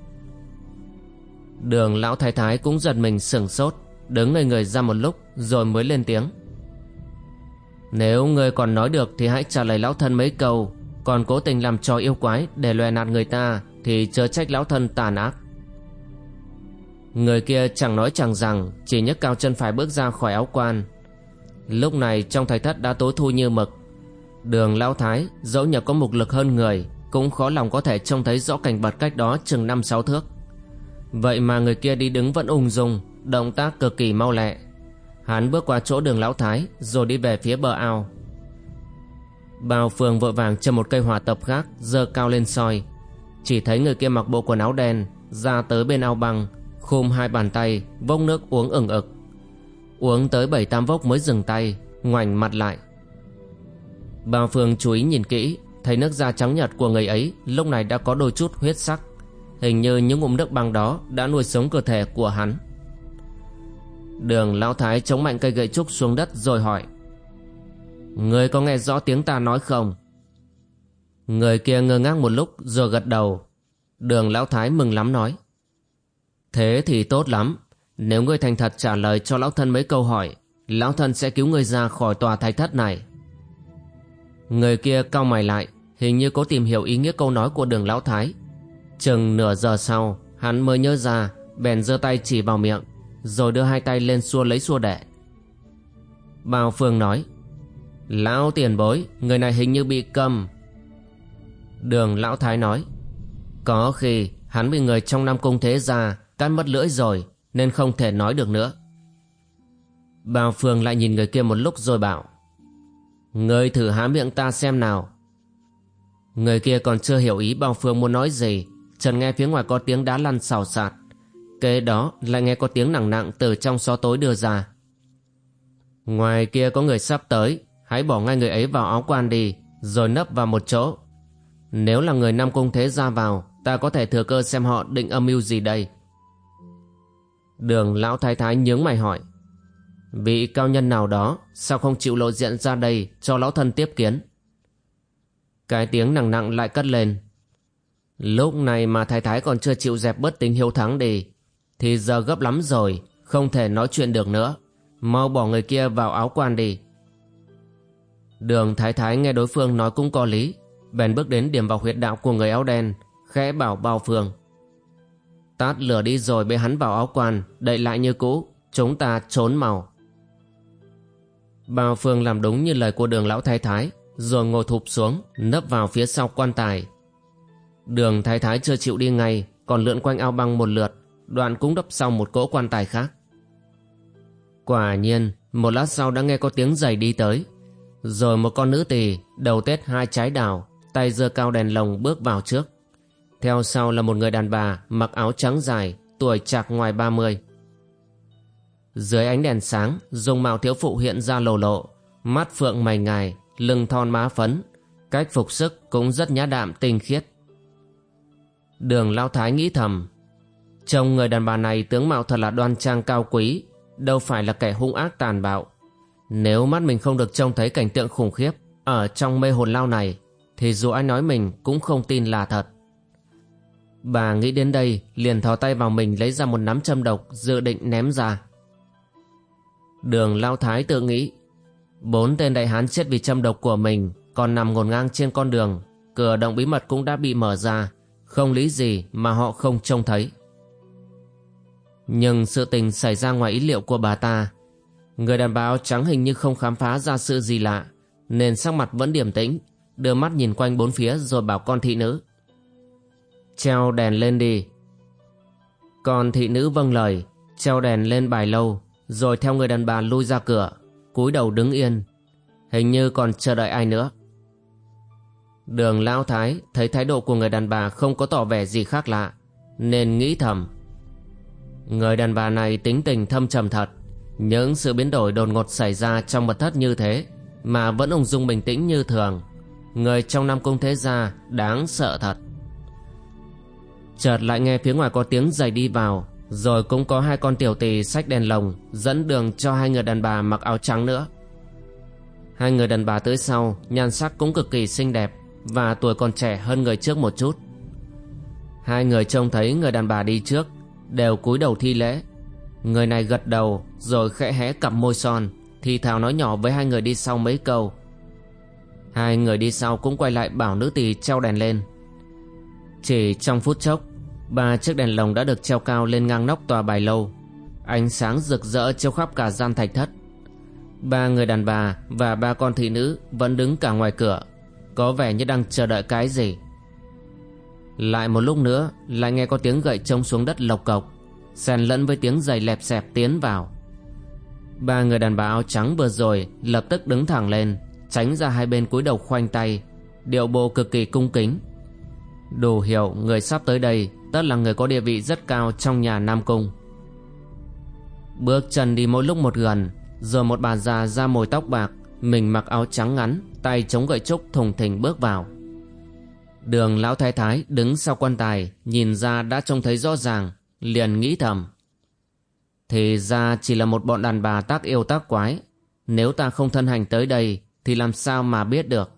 Đường lão thái thái cũng giật mình sửng sốt, Đứng ngây người ra một lúc Rồi mới lên tiếng. Nếu người còn nói được Thì hãy trả lời lão thân mấy câu, còn cố tình làm trò yêu quái để lòe nạt người ta thì chớ trách lão thân tàn ác. Người kia chẳng nói chẳng rằng, chỉ nhấc cao chân phải bước ra khỏi áo quan. Lúc này trong thạch thất đã tối thu như mực. Đường lão thái, dẫu nhờ có mục lực hơn người cũng khó lòng có thể trông thấy rõ cảnh vật cách đó chừng năm sáu thước. Vậy mà người kia đi đứng vẫn ung dung, động tác cực kỳ mau lẹ. Hắn bước qua chỗ đường lão thái, rồi đi về phía bờ ao. Bao Phương vội vàng châm một cây hòa tập khác, giơ cao lên soi. Chỉ thấy người kia mặc bộ quần áo đen, Ra tới bên ao băng Khum hai bàn tay, Vốc nước uống ửng ực. Uống tới bảy tám vốc mới dừng tay, Ngoảnh mặt lại. Bao Phương chú ý nhìn kỹ Thấy nước da trắng nhật của người ấy Lúc này đã có đôi chút huyết sắc Hình như những ngụm nước băng đó Đã nuôi sống cơ thể của hắn Đường Lão Thái chống mạnh cây gậy trúc xuống đất rồi hỏi Người có nghe rõ tiếng ta nói không? Người kia ngơ ngác một lúc rồi gật đầu. Đường Lão Thái mừng lắm nói. Thế thì tốt lắm. Nếu ngươi thành thật trả lời cho Lão Thân mấy câu hỏi, Lão Thân sẽ cứu ngươi ra khỏi tòa thạch thất này. Người kia cau mày lại, hình như có tìm hiểu ý nghĩa câu nói của đường Lão Thái. Chừng nửa giờ sau, hắn mới nhớ ra, bèn giơ tay chỉ vào miệng, rồi đưa hai tay lên xua lấy xua đẻ. Bao Phương nói, Lão tiền bối Người này hình như bị cầm Đường lão thái nói Có khi hắn bị người trong Nam Cung Thế Gia Cắt mất lưỡi rồi Nên không thể nói được nữa Bao Phương lại nhìn người kia một lúc rồi bảo Người thử há miệng ta xem nào Người kia còn chưa hiểu ý Bao Phương muốn nói gì Trần nghe phía ngoài có tiếng đá lăn xào xạc. Kế đó, lại nghe có tiếng nặng nặng từ trong xó tối đưa ra. Ngoài kia có người sắp tới, Hãy bỏ ngay người ấy vào áo quan đi, Rồi nấp vào một chỗ. Nếu là người Nam Cung Thế ra vào, Ta có thể thừa cơ xem họ định âm mưu gì đây. Đường lão thái thái nhướng mày hỏi. Vị cao nhân nào đó, Sao không chịu lộ diện ra đây Cho lão thân tiếp kiến? Cái tiếng nặng nặng lại cất lên. Lúc này mà thái thái còn chưa chịu dẹp bớt tính hiếu thắng đi, Thì giờ gấp lắm rồi, Không thể nói chuyện được nữa. Mau bỏ người kia vào áo quan đi. Đường Thái Thái nghe đối phương nói cũng có lý. Bèn bước đến điểm vào huyệt đạo của người áo đen, Khẽ bảo bao phương. Tát lửa đi rồi bê hắn vào áo quan, Đậy lại như cũ, Chúng ta trốn màu Bao phương làm đúng như lời của đường lão thái thái. Rồi ngồi thụp xuống Nấp vào phía sau quan tài Đường thái thái chưa chịu đi ngay Còn lượn quanh ao băng một lượt Đoạn cũng đắp sau một cỗ quan tài khác Quả nhiên Một lát sau đã nghe có tiếng giày đi tới rồi một con nữ tỳ đầu tết hai trái đào, tay giơ cao đèn lồng bước vào trước. Theo sau là một người đàn bà mặc áo trắng dài, tuổi chạc ngoài ba mươi. Dưới ánh đèn sáng, dung mạo thiếu phụ hiện ra lồ lộ, mắt phượng mày ngài, lưng thon má phấn, cách phục sức cũng rất nhã đạm tinh khiết. Đường Lao Thái nghĩ thầm, trông người đàn bà này tướng mạo thật là đoan trang cao quý, đâu phải là kẻ hung ác tàn bạo. Nếu mắt mình không được trông thấy cảnh tượng khủng khiếp ở trong mê hồn lao này thì dù ai nói mình cũng không tin là thật. Bà nghĩ đến đây liền thò tay vào mình lấy ra một nắm châm độc dự định ném ra. Đường Lao Thái tự nghĩ Bốn tên đại hán chết vì châm độc của mình, còn nằm ngổn ngang trên con đường. Cửa động bí mật cũng đã bị mở ra. Không lý gì mà họ không trông thấy. Nhưng sự tình xảy ra ngoài ý liệu của bà ta. Người đàn bà áo trắng hình như không khám phá ra sự gì lạ, Nên sắc mặt vẫn điềm tĩnh, Đưa mắt nhìn quanh bốn phía rồi bảo con thị nữ. Treo đèn lên đi. Con thị nữ vâng lời, Treo đèn lên bài lâu, Rồi theo người đàn bà lui ra cửa cúi đầu đứng yên. Hình như còn chờ đợi ai nữa. Đường Lão Thái thấy thái độ của người đàn bà không có tỏ vẻ gì khác lạ, Nên nghĩ thầm. Người đàn bà này tính tình thâm trầm thật, Những sự biến đổi đột ngột xảy ra trong mật thất như thế Mà vẫn ung dung bình tĩnh như thường, Người trong Nam Cung Thế Gia đáng sợ thật. Chợt lại nghe phía ngoài có tiếng giày đi vào rồi cũng có hai con tiểu tỳ xách đèn lồng, Dẫn đường cho hai người đàn bà mặc áo trắng nữa. Hai người đàn bà tới sau, Nhan sắc cũng cực kỳ xinh đẹp Và tuổi còn trẻ hơn người trước một chút. Hai người trông thấy người đàn bà đi trước, đều cúi đầu thi lễ. Người này gật đầu, rồi khẽ hé cặp môi son, thì thào nói nhỏ với hai người đi sau mấy câu. Hai người đi sau cũng quay lại bảo nữ tỳ treo đèn lên. Chỉ trong phút chốc ba chiếc đèn lồng đã được treo cao lên ngang nóc tòa bài lâu. Ánh sáng rực rỡ chiếu khắp cả gian thạch thất. Ba người đàn bà và ba con thị nữ vẫn đứng cả ngoài cửa, có vẻ như đang chờ đợi cái gì. Lại một lúc nữa, Lại nghe có tiếng gậy trông xuống đất lộc cộc, xen lẫn với tiếng giày lẹp xẹp tiến vào. Ba người đàn bà áo trắng vừa rồi Lập tức đứng thẳng lên, Tránh ra hai bên cúi đầu khoanh tay, Điệu bộ cực kỳ cung kính. Đủ hiểu người sắp tới đây Tất là người có địa vị rất cao trong nhà Nam Cung. Bước chân đi mỗi lúc một gần Rồi một bà già da mồi tóc bạc, Mình mặc áo trắng ngắn, Tay chống gậy trúc thùng thình bước vào. Đường lão thái thái đứng sau quan tài, Nhìn ra đã trông thấy rõ ràng, Liền nghĩ thầm. Thì ra chỉ là một bọn đàn bà tác yêu tác quái, Nếu ta không thân hành tới đây Thì làm sao mà biết được?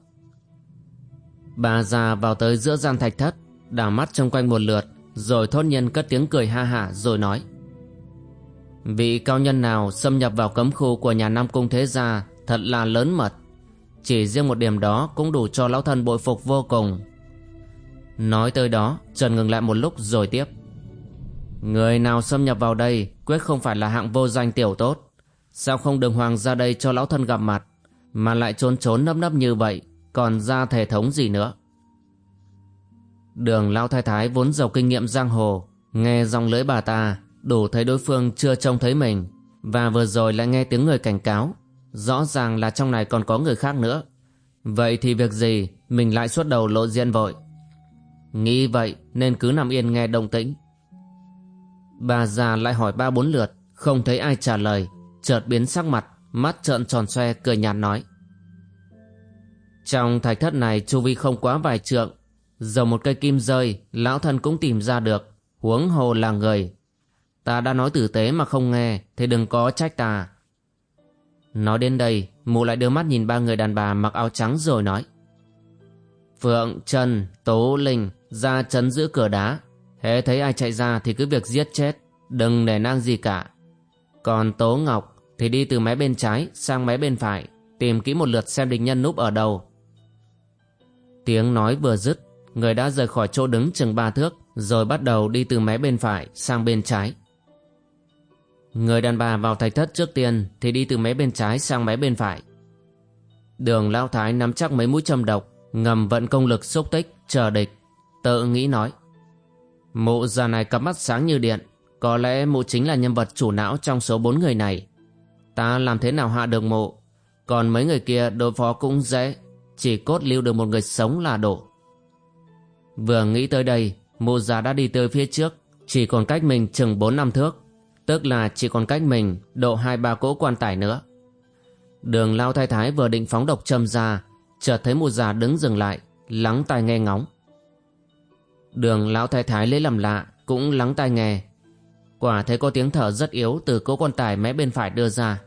Bà già vào tới giữa gian thạch thất, Đảo mắt trong quanh một lượt rồi thốt nhân cất tiếng cười ha hả rồi nói. Vị cao nhân nào xâm nhập vào cấm khu của nhà Nam Cung Thế Gia Thật là lớn mật. Chỉ riêng một điểm đó cũng đủ cho lão thân bội phục vô cùng. Nói tới đó, Trần ngừng lại một lúc rồi tiếp. Người nào xâm nhập vào đây Quyết không phải là hạng vô danh tiểu tốt. Sao không đường hoàng ra đây cho lão thân gặp mặt, Mà lại trốn trốn nấp nấp như vậy, Còn ra thể thống gì nữa? Đường lão thái thái vốn giàu kinh nghiệm giang hồ, Nghe dòng lưỡi bà ta, Đủ thấy đối phương chưa trông thấy mình. Và vừa rồi lại nghe tiếng người cảnh cáo, Rõ ràng là trong này còn có người khác nữa. Vậy thì việc gì? Mình lại xuất đầu lộ diện vội. Nghĩ vậy nên cứ nằm yên nghe động tĩnh. Bà già lại hỏi ba bốn lượt, Không thấy ai trả lời. Chợt biến sắc mặt, Mắt trợn tròn xoe, cười nhạt nói. Trong thạch thất này chu vi không quá vài trượng Dầu một cây kim rơi Lão thân cũng tìm ra được. Huống hồ là người. Ta đã nói tử tế mà không nghe Thì đừng có trách ta. Nói đến đây Mụ lại đưa mắt nhìn ba người đàn bà mặc áo trắng rồi nói. Phượng, Trần, Tố, Linh ra chấn giữ cửa đá. Hễ thấy ai chạy ra thì cứ việc giết chết đừng để nang gì cả. Còn tố ngọc thì đi từ mé bên trái sang mé bên phải tìm kỹ một lượt xem địch nhân núp ở đâu. Tiếng nói vừa dứt người đã rời khỏi chỗ đứng chừng ba thước, rồi bắt đầu đi từ mé bên phải sang bên trái. Người đàn bà vào thạch thất trước tiên thì đi từ mé bên trái sang mé bên phải. Đường lao thái nắm chắc mấy mũi châm độc, ngầm vận công lực xúc tích, chờ địch, Tự nghĩ nói. Mụ già này cặp mắt sáng như điện, Có lẽ mụ chính là nhân vật chủ não trong số bốn người này. Ta làm thế nào hạ được mụ? Còn mấy người kia đối phó cũng dễ, Chỉ cốt lưu được một người sống là đủ. Vừa nghĩ tới đây, Mụ già đã đi tới phía trước, Chỉ còn cách mình chừng bốn năm thước. Tức là chỉ còn cách mình Độ hai ba cỗ quan tải nữa. Đường lao thái thái vừa định phóng độc châm ra, Chợt thấy mụ già đứng dừng lại, Lắng tai nghe ngóng. Đường lão thái thái lấy làm lạ, Cũng lắng tai nghe. Quả thấy có tiếng thở rất yếu Từ cỗ quan tài mé bên phải đưa ra.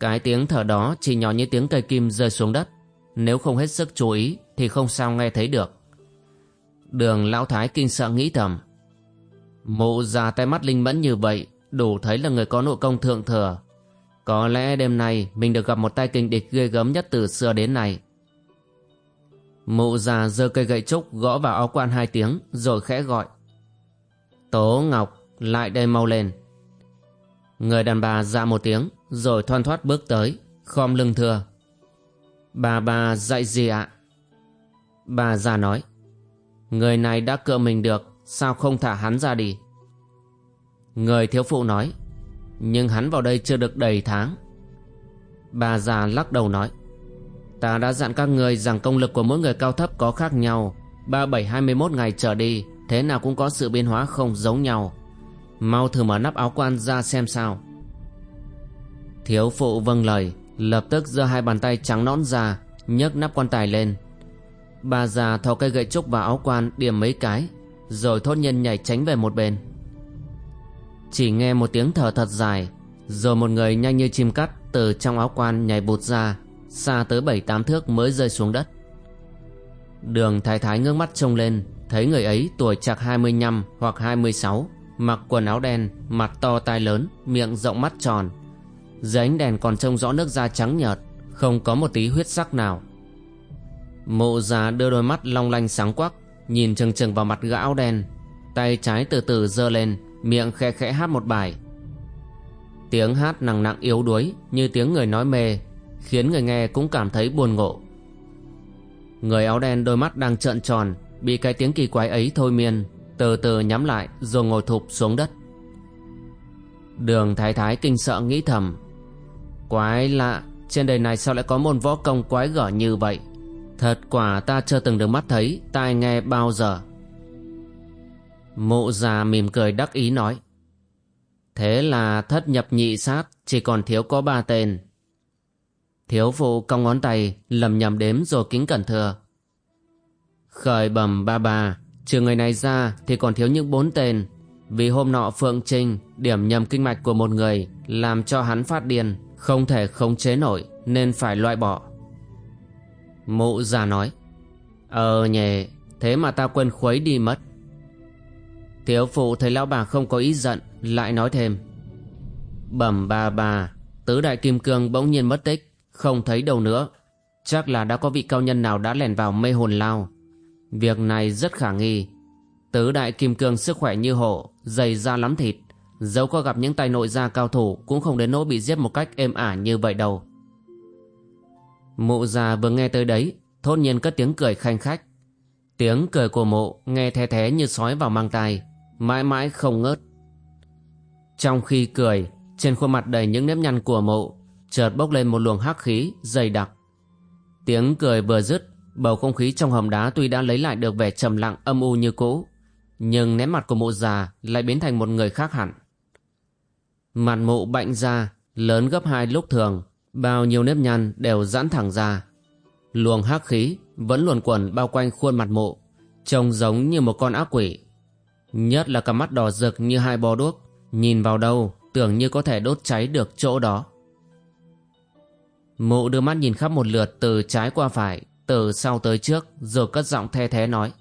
Cái tiếng thở đó chỉ nhỏ như tiếng cây kim rơi xuống đất. Nếu không hết sức chú ý Thì không sao nghe thấy được. Đường lão thái kinh sợ nghĩ thầm. Mụ già tay mắt linh mẫn như vậy, đủ thấy là người có nội công thượng thừa. Có lẽ đêm nay mình được gặp một tay kinh địch ghê gớm nhất từ xưa đến nay. Mụ già giơ cây gậy trúc gõ vào áo quan hai tiếng rồi khẽ gọi. Tố Ngọc, lại đây mau lên. Người đàn bà dạ một tiếng rồi thoăn thoát bước tới, khom lưng thưa. Bà bà dạy gì ạ? Bà già nói. Người này đã cựa mình được, sao không thả hắn ra đi? Người thiếu phụ nói. Nhưng hắn vào đây chưa được đầy tháng. Bà già lắc đầu nói. Ta đã dặn các người rằng công lực của mỗi người cao thấp có khác nhau. Ba bảy hai mươi mốt ngày trở đi, thế nào cũng có sự biến hóa không giống nhau. Mau thử mở nắp áo quan ra xem sao. Thiếu phụ vâng lời, lập tức giơ hai bàn tay trắng nõn ra, nhấc nắp quan tài lên. Bà già thò cây gậy trúc vào áo quan điểm mấy cái, rồi thốt nhân nhảy tránh về một bên. Chỉ nghe một tiếng thở thật dài, rồi một người nhanh như chim cắt từ trong áo quan nhảy bụt ra, xa tới bảy tám thước mới rơi xuống đất. Đường thái thái ngước mắt trông lên, thấy người ấy tuổi chạc 25 hoặc 26, mặc quần áo đen, mặt to tai lớn, miệng rộng mắt tròn. Dưới ánh đèn còn trông rõ nước da trắng nhợt, không có một tí huyết sắc nào. Mộ già đưa đôi mắt long lanh sáng quắc, nhìn chừng chừng vào mặt gã áo đen, tay trái từ từ giơ lên, miệng khẽ khẽ hát một bài. Tiếng hát nặng nặng yếu đuối như tiếng người nói mê, khiến người nghe cũng cảm thấy buồn ngộ. Người áo đen đôi mắt đang trợn tròn, bị cái tiếng kỳ quái ấy thôi miên, từ từ nhắm lại rồi ngồi thụp xuống đất. Đường thái thái kinh sợ nghĩ thầm. Quái lạ, trên đời này sao lại có môn võ công quái gở như vậy? Thật quả ta chưa từng được mắt thấy, tai nghe bao giờ. Mụ già mỉm cười đắc ý nói. Thế là thất nhập nhị sát, chỉ còn thiếu có ba tên. Thiếu phụ cong ngón tay, lầm nhầm đếm rồi kính cẩn thừa. Khởi bẩm ba bà trừ người này ra thì còn thiếu những bốn tên. Vì hôm nọ Phượng Trinh điểm nhầm kinh mạch của một người làm cho hắn phát điên, không thể khống chế nổi nên phải loại bỏ. Mụ già nói, Ờ nhề, thế mà ta quên khuấy đi mất. Thiếu phụ thấy lão bà không có ý giận, lại nói thêm. Bẩm bà bà, tứ đại kim cương bỗng nhiên mất tích, không thấy đâu nữa. Chắc là đã có vị cao nhân nào đã lẻn vào mê hồn lao. Việc này rất khả nghi. Tứ đại kim cương sức khỏe như hộ, dày da lắm thịt. Dẫu có gặp những tay nội gia cao thủ cũng không đến nỗi bị giết một cách êm ả như vậy đâu. Mụ già vừa nghe tới đấy, thốt nhiên cất tiếng cười khanh khách. Tiếng cười của mụ nghe the thế như sói vào mang tai, mãi mãi không ngớt. Trong khi cười, trên khuôn mặt đầy những nếp nhăn của mụ, chợt bốc lên một luồng hắc khí dày đặc. Tiếng cười vừa dứt, bầu không khí trong hầm đá tuy đã lấy lại được vẻ trầm lặng âm u như cũ, nhưng nét mặt của mụ già lại biến thành một người khác hẳn. Mặt mụ bệnh ra, lớn gấp hai lúc thường, bao nhiêu nếp nhăn đều giãn thẳng ra. Luồng hắc khí vẫn luồn quẩn bao quanh khuôn mặt mụ, trông giống như một con ác quỷ. Nhất là cặp mắt đỏ rực như hai bó đuốc, nhìn vào đâu tưởng như có thể đốt cháy được chỗ đó. Mụ đưa mắt nhìn khắp một lượt từ trái qua phải, từ sau tới trước, rồi cất giọng the thế nói.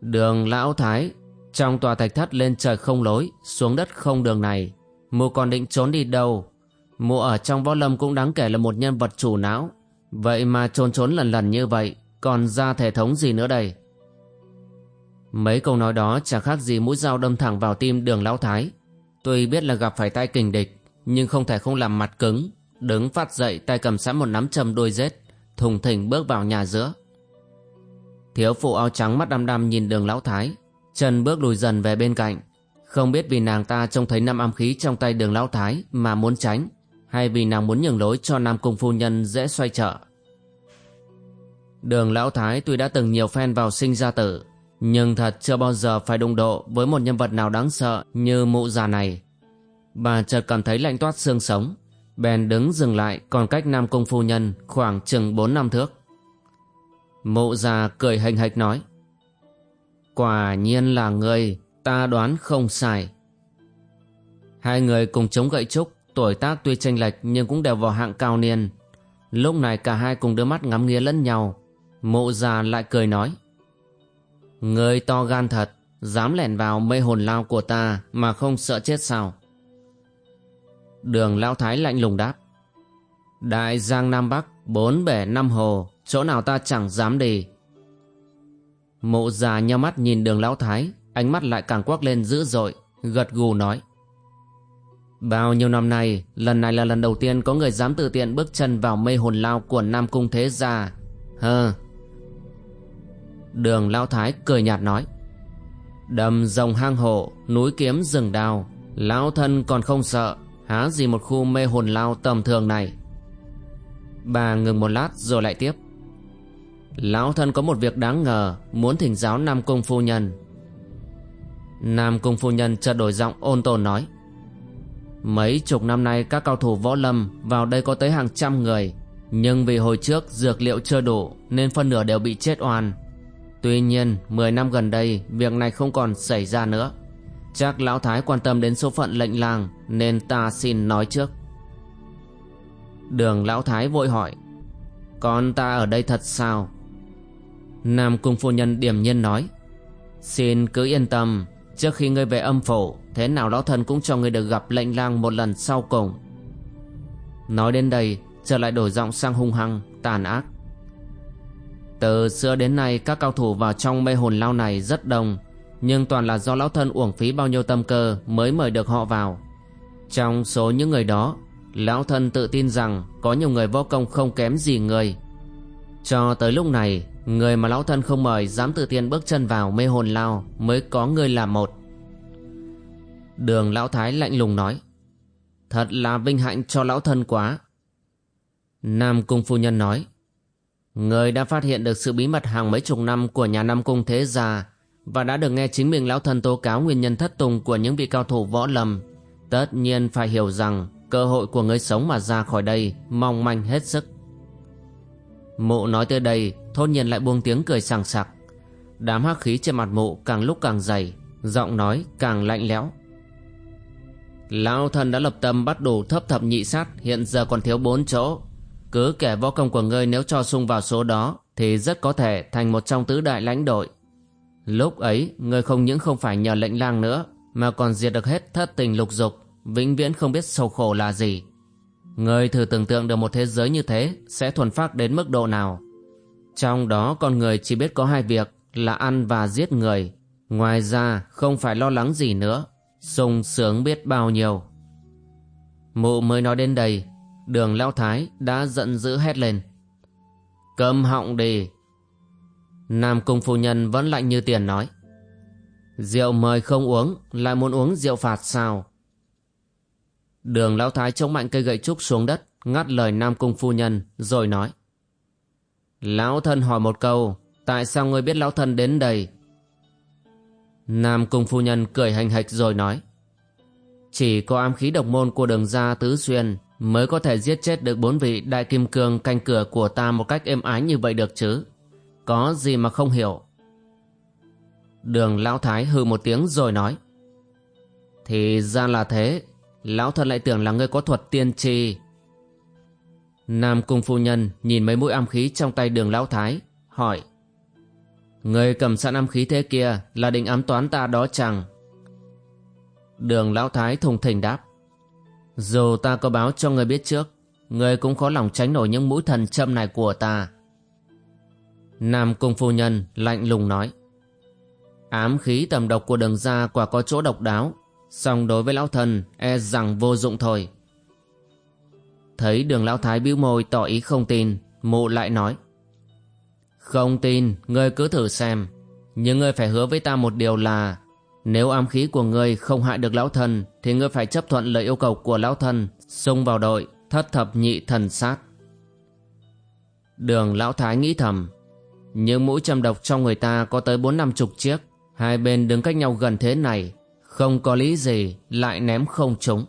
Đường lão thái, trong tòa thạch thất lên trời không lối, xuống đất không đường này. Mụ còn định trốn đi đâu? Mụ ở trong võ lâm cũng đáng kể là một nhân vật chủ não. Vậy mà trốn trốn lần lần như vậy, còn ra thể thống gì nữa đây? Mấy câu nói đó chẳng khác gì mũi dao đâm thẳng vào tim đường lão thái. Tuy biết là gặp phải tay kình địch, nhưng không thể không làm mặt cứng. Đứng phát dậy tay cầm sẵn một nắm châm đôi rết, thùng thình bước vào nhà giữa. Thiếu phụ áo trắng mắt đăm đăm nhìn đường lão thái, chân bước lùi dần về bên cạnh. Không biết vì nàng ta trông thấy năm âm khí trong tay đường lão thái mà muốn tránh, hay vì nàng muốn nhường lối cho nam cung phu nhân dễ xoay trở. Đường lão thái tuy đã từng nhiều phen vào sinh ra tử, nhưng thật chưa bao giờ phải đụng độ với một nhân vật nào đáng sợ như mụ già này. Bà chợt cảm thấy lạnh toát xương sống, bèn đứng dừng lại còn cách nam cung phu nhân khoảng chừng bốn năm thước. Mụ già cười hành hạch nói Quả nhiên là ngươi, ta đoán không sai. Hai người cùng chống gậy trúc, tuổi tác tuy chênh lệch nhưng cũng đều vào hạng cao niên. Lúc này cả hai cùng đưa mắt ngắm nghía lẫn nhau. Mụ già lại cười nói người to gan thật, dám lẻn vào mê hồn lao của ta mà không sợ chết sao? Đường Lão Thái lạnh lùng đáp. Đại Giang Nam Bắc, bốn bể năm hồ, chỗ nào ta chẳng dám đi. Mộ già nhau mắt nhìn đường Lão Thái, ánh mắt lại càng quắc lên dữ dội, gật gù nói. Bao nhiêu năm nay, lần này là lần đầu tiên có người dám tự tiện bước chân vào mê hồn lao của Nam Cung Thế Gia. Hơ. Đường Lão Thái cười nhạt nói. Đầm rồng hang hộ, núi kiếm rừng đào, Lão thân còn không sợ, há gì một khu mê hồn lao tầm thường này. Bà ngừng một lát rồi lại tiếp. Lão thân có một việc đáng ngờ, muốn thỉnh giáo Nam Cung Phu Nhân. Nam Cung Phu Nhân chợt đổi giọng ôn tồn nói. Mấy chục năm nay các cao thủ võ lâm vào đây có tới hàng trăm người. Nhưng vì hồi trước dược liệu chưa đủ nên phân nửa đều bị chết oan. Tuy nhiên 10 năm gần đây, việc này không còn xảy ra nữa. Chắc Lão Thái quan tâm đến số phận lệnh làng nên ta xin nói trước. Đường Lão Thái vội hỏi, Con ta ở đây thật sao? Nam Cung Phu Nhân điểm nhiên nói, Xin cứ yên tâm, Trước khi ngươi về âm phủ Thế nào lão thần cũng cho người được gặp lệnh lang một lần sau cùng. Nói đến đây, Trở lại đổi giọng sang hung hăng, Tàn ác. Từ xưa đến nay, các cao thủ vào trong mê hồn lao này rất đông, Nhưng toàn là do lão thân uổng phí bao nhiêu tâm cơ Mới mời được họ vào. Trong số những người đó, Lão thân tự tin rằng Có nhiều người võ công không kém gì người. Cho tới lúc này, Người mà lão thân không mời Dám tự tiên bước chân vào mê hồn lao Mới có người làm một. Đường lão thái lạnh lùng nói, Thật là vinh hạnh cho lão thân quá. Nam cung phu nhân nói, Người đã phát hiện được sự bí mật hàng mấy chục năm của nhà Nam cung thế gia Và đã được nghe chính mình lão thân tố cáo nguyên nhân thất tùng của những vị cao thủ võ lâm, Tất nhiên phải hiểu rằng cơ hội của người sống mà ra khỏi đây mong manh hết sức. Mụ nói tới đây thôn nhiên lại buông tiếng cười sảng sặc. Đám hắc khí trên mặt mụ càng lúc càng dày, Giọng nói càng lạnh lẽo. Lão thần đã lập tâm bắt đủ thấp thập nhị sát, Hiện giờ còn thiếu bốn chỗ. Cứ kẻ võ công của ngươi nếu cho sung vào số đó, Thì rất có thể thành một trong tứ đại lãnh đội. Lúc ấy, ngươi không những không phải nhờ lệnh lang nữa, Mà còn diệt được hết thất tình lục dục, Vĩnh viễn không biết sầu khổ là gì. Ngươi thử tưởng tượng được một thế giới như thế, Sẽ thuần phát đến mức độ nào? Trong đó con người chỉ biết có hai việc, Là ăn và giết người. Ngoài ra, không phải lo lắng gì nữa sung sướng biết bao nhiêu. Mụ mới nói đến đây, đường lao thái đã giận dữ hét lên. Câm họng đi. Nam cung phu nhân vẫn lạnh như tiền nói. Rượu mời không uống, lại muốn uống rượu phạt sao? Đường lão thái chống mạnh cây gậy trúc xuống đất, ngắt lời nam cung phu nhân, rồi nói. Lão thân hỏi một câu, tại sao ngươi biết lão thân đến đây? Nam Cung Phu Nhân cười hành hạch rồi nói, Chỉ có ám khí độc môn của đường gia Tứ Xuyên mới có thể giết chết được bốn vị đại kim cương canh cửa của ta một cách êm ái như vậy được chứ. Có gì mà không hiểu. Đường Lão Thái hừ một tiếng rồi nói, Thì ra là thế, Lão thân lại tưởng là ngươi có thuật tiên tri Nam Cung Phu Nhân nhìn mấy mũi ám khí trong tay đường Lão Thái, Hỏi Người cầm sẵn âm khí thế kia là định ám toán ta đó chẳng Đường lão thái thùng thình đáp. Dù ta có báo cho người biết trước, Người cũng khó lòng tránh nổi những mũi thần châm này của ta. Nam cung phu nhân lạnh lùng nói. Ám khí tầm độc của đường ra quả có chỗ độc đáo, song đối với lão thần e rằng vô dụng thôi. Thấy đường lão thái bĩu môi tỏ ý không tin, Mụ lại nói không tin, ngươi cứ thử xem. Nhưng ngươi phải hứa với ta một điều là nếu ám khí của ngươi không hại được lão thần thì ngươi phải chấp thuận lời yêu cầu của lão thần xông vào đội thất thập nhị thần sát. Đường lão thái nghĩ thầm những mũi châm độc trong người ta có tới bốn năm chục chiếc hai bên đứng cách nhau gần thế này không có lý gì lại ném không trúng.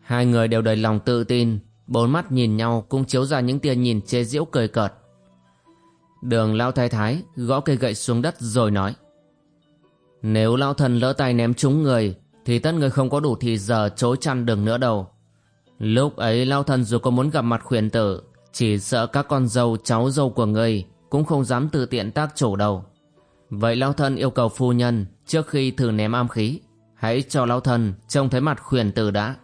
Hai người đều đầy lòng tự tin bốn mắt nhìn nhau cũng chiếu ra những tia nhìn chế giễu cười cợt. Đường lao thái thái gõ cây gậy xuống đất rồi nói Nếu lao thần lỡ tay ném trúng người Thì tất người không có đủ thì giờ chối chăn đường nữa đâu Lúc ấy lao thần dù có muốn gặp mặt khuyển tử Chỉ sợ các con dâu cháu dâu của người Cũng không dám tự tiện tác chủ đâu Vậy lão thân yêu cầu phu nhân trước khi thử ném am khí, hãy cho lão thân trông thấy mặt khuyển tử đã.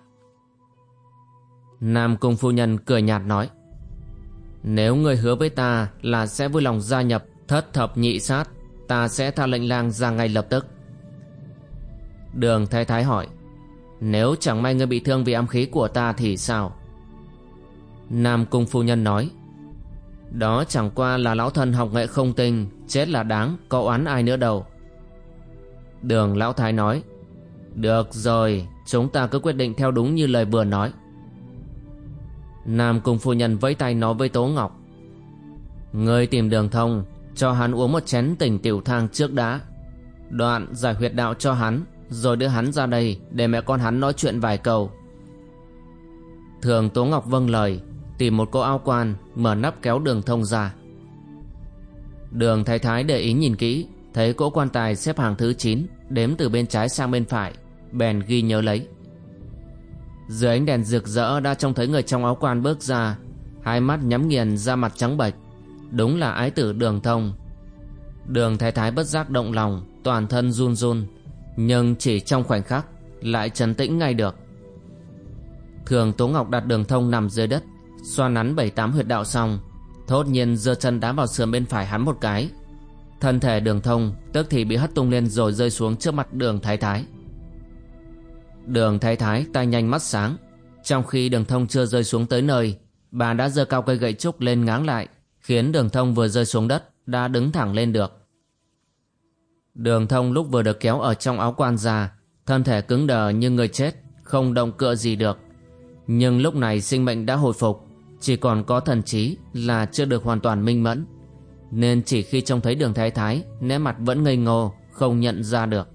Nam cung phu nhân cười nhạt nói. Nếu người hứa với ta là sẽ vui lòng gia nhập thất thập nhị sát, ta sẽ tha lệnh lang ra ngay lập tức. Đường thái thái hỏi. Nếu chẳng may ngươi bị thương vì âm khí của ta thì sao? Nam cung phu nhân nói. Đó chẳng qua là lão thân học nghệ không tinh, chết là đáng, có oán ai nữa đâu. Đường lão thái nói. Được rồi, chúng ta cứ quyết định theo đúng như lời vừa nói. Nam cung phu nhân vẫy tay nói với Tố Ngọc. Người tìm đường thông, Cho hắn uống một chén tỉnh tiểu thang trước đã. Đoạn giải huyệt đạo cho hắn, Rồi đưa hắn ra đây Để mẹ con hắn nói chuyện vài câu. Thường Tố Ngọc vâng lời, Tìm một cô ao quan, Mở nắp kéo đường thông ra. Đường thái thái để ý nhìn kỹ, Thấy cỗ quan tài xếp hàng thứ 9 Đếm từ bên trái sang bên phải, Bèn ghi nhớ lấy dưới ánh đèn rực rỡ đã trông thấy người trong áo quan bước ra, Hai mắt nhắm nghiền ra mặt trắng bệch. Đúng là ái tử đường thông. Đường thái thái bất giác động lòng, Toàn thân run run, Nhưng chỉ trong khoảnh khắc Lại trấn tĩnh ngay được. Thường Tố Ngọc đặt đường thông nằm dưới đất, Xoa nắn bảy tám huyệt đạo xong, Thốt nhiên giơ chân đá vào sườn bên phải hắn một cái. Thân thể đường thông Tức thì bị hất tung lên rồi rơi xuống trước mặt đường thái thái. Đường thái thái tay nhanh mắt sáng. Trong khi đường thông chưa rơi xuống tới nơi, Bà đã giơ cao cây gậy trúc lên ngáng lại, Khiến đường thông vừa rơi xuống đất, Đã đứng thẳng lên được. Đường thông lúc vừa được kéo ở trong áo quan ra, Thân thể cứng đờ như người chết, Không động cựa gì được. Nhưng lúc này sinh mệnh đã hồi phục, Chỉ còn có thần trí là chưa được hoàn toàn minh mẫn. Nên chỉ khi trông thấy đường thái thái, Nét mặt vẫn ngây ngô, Không nhận ra được.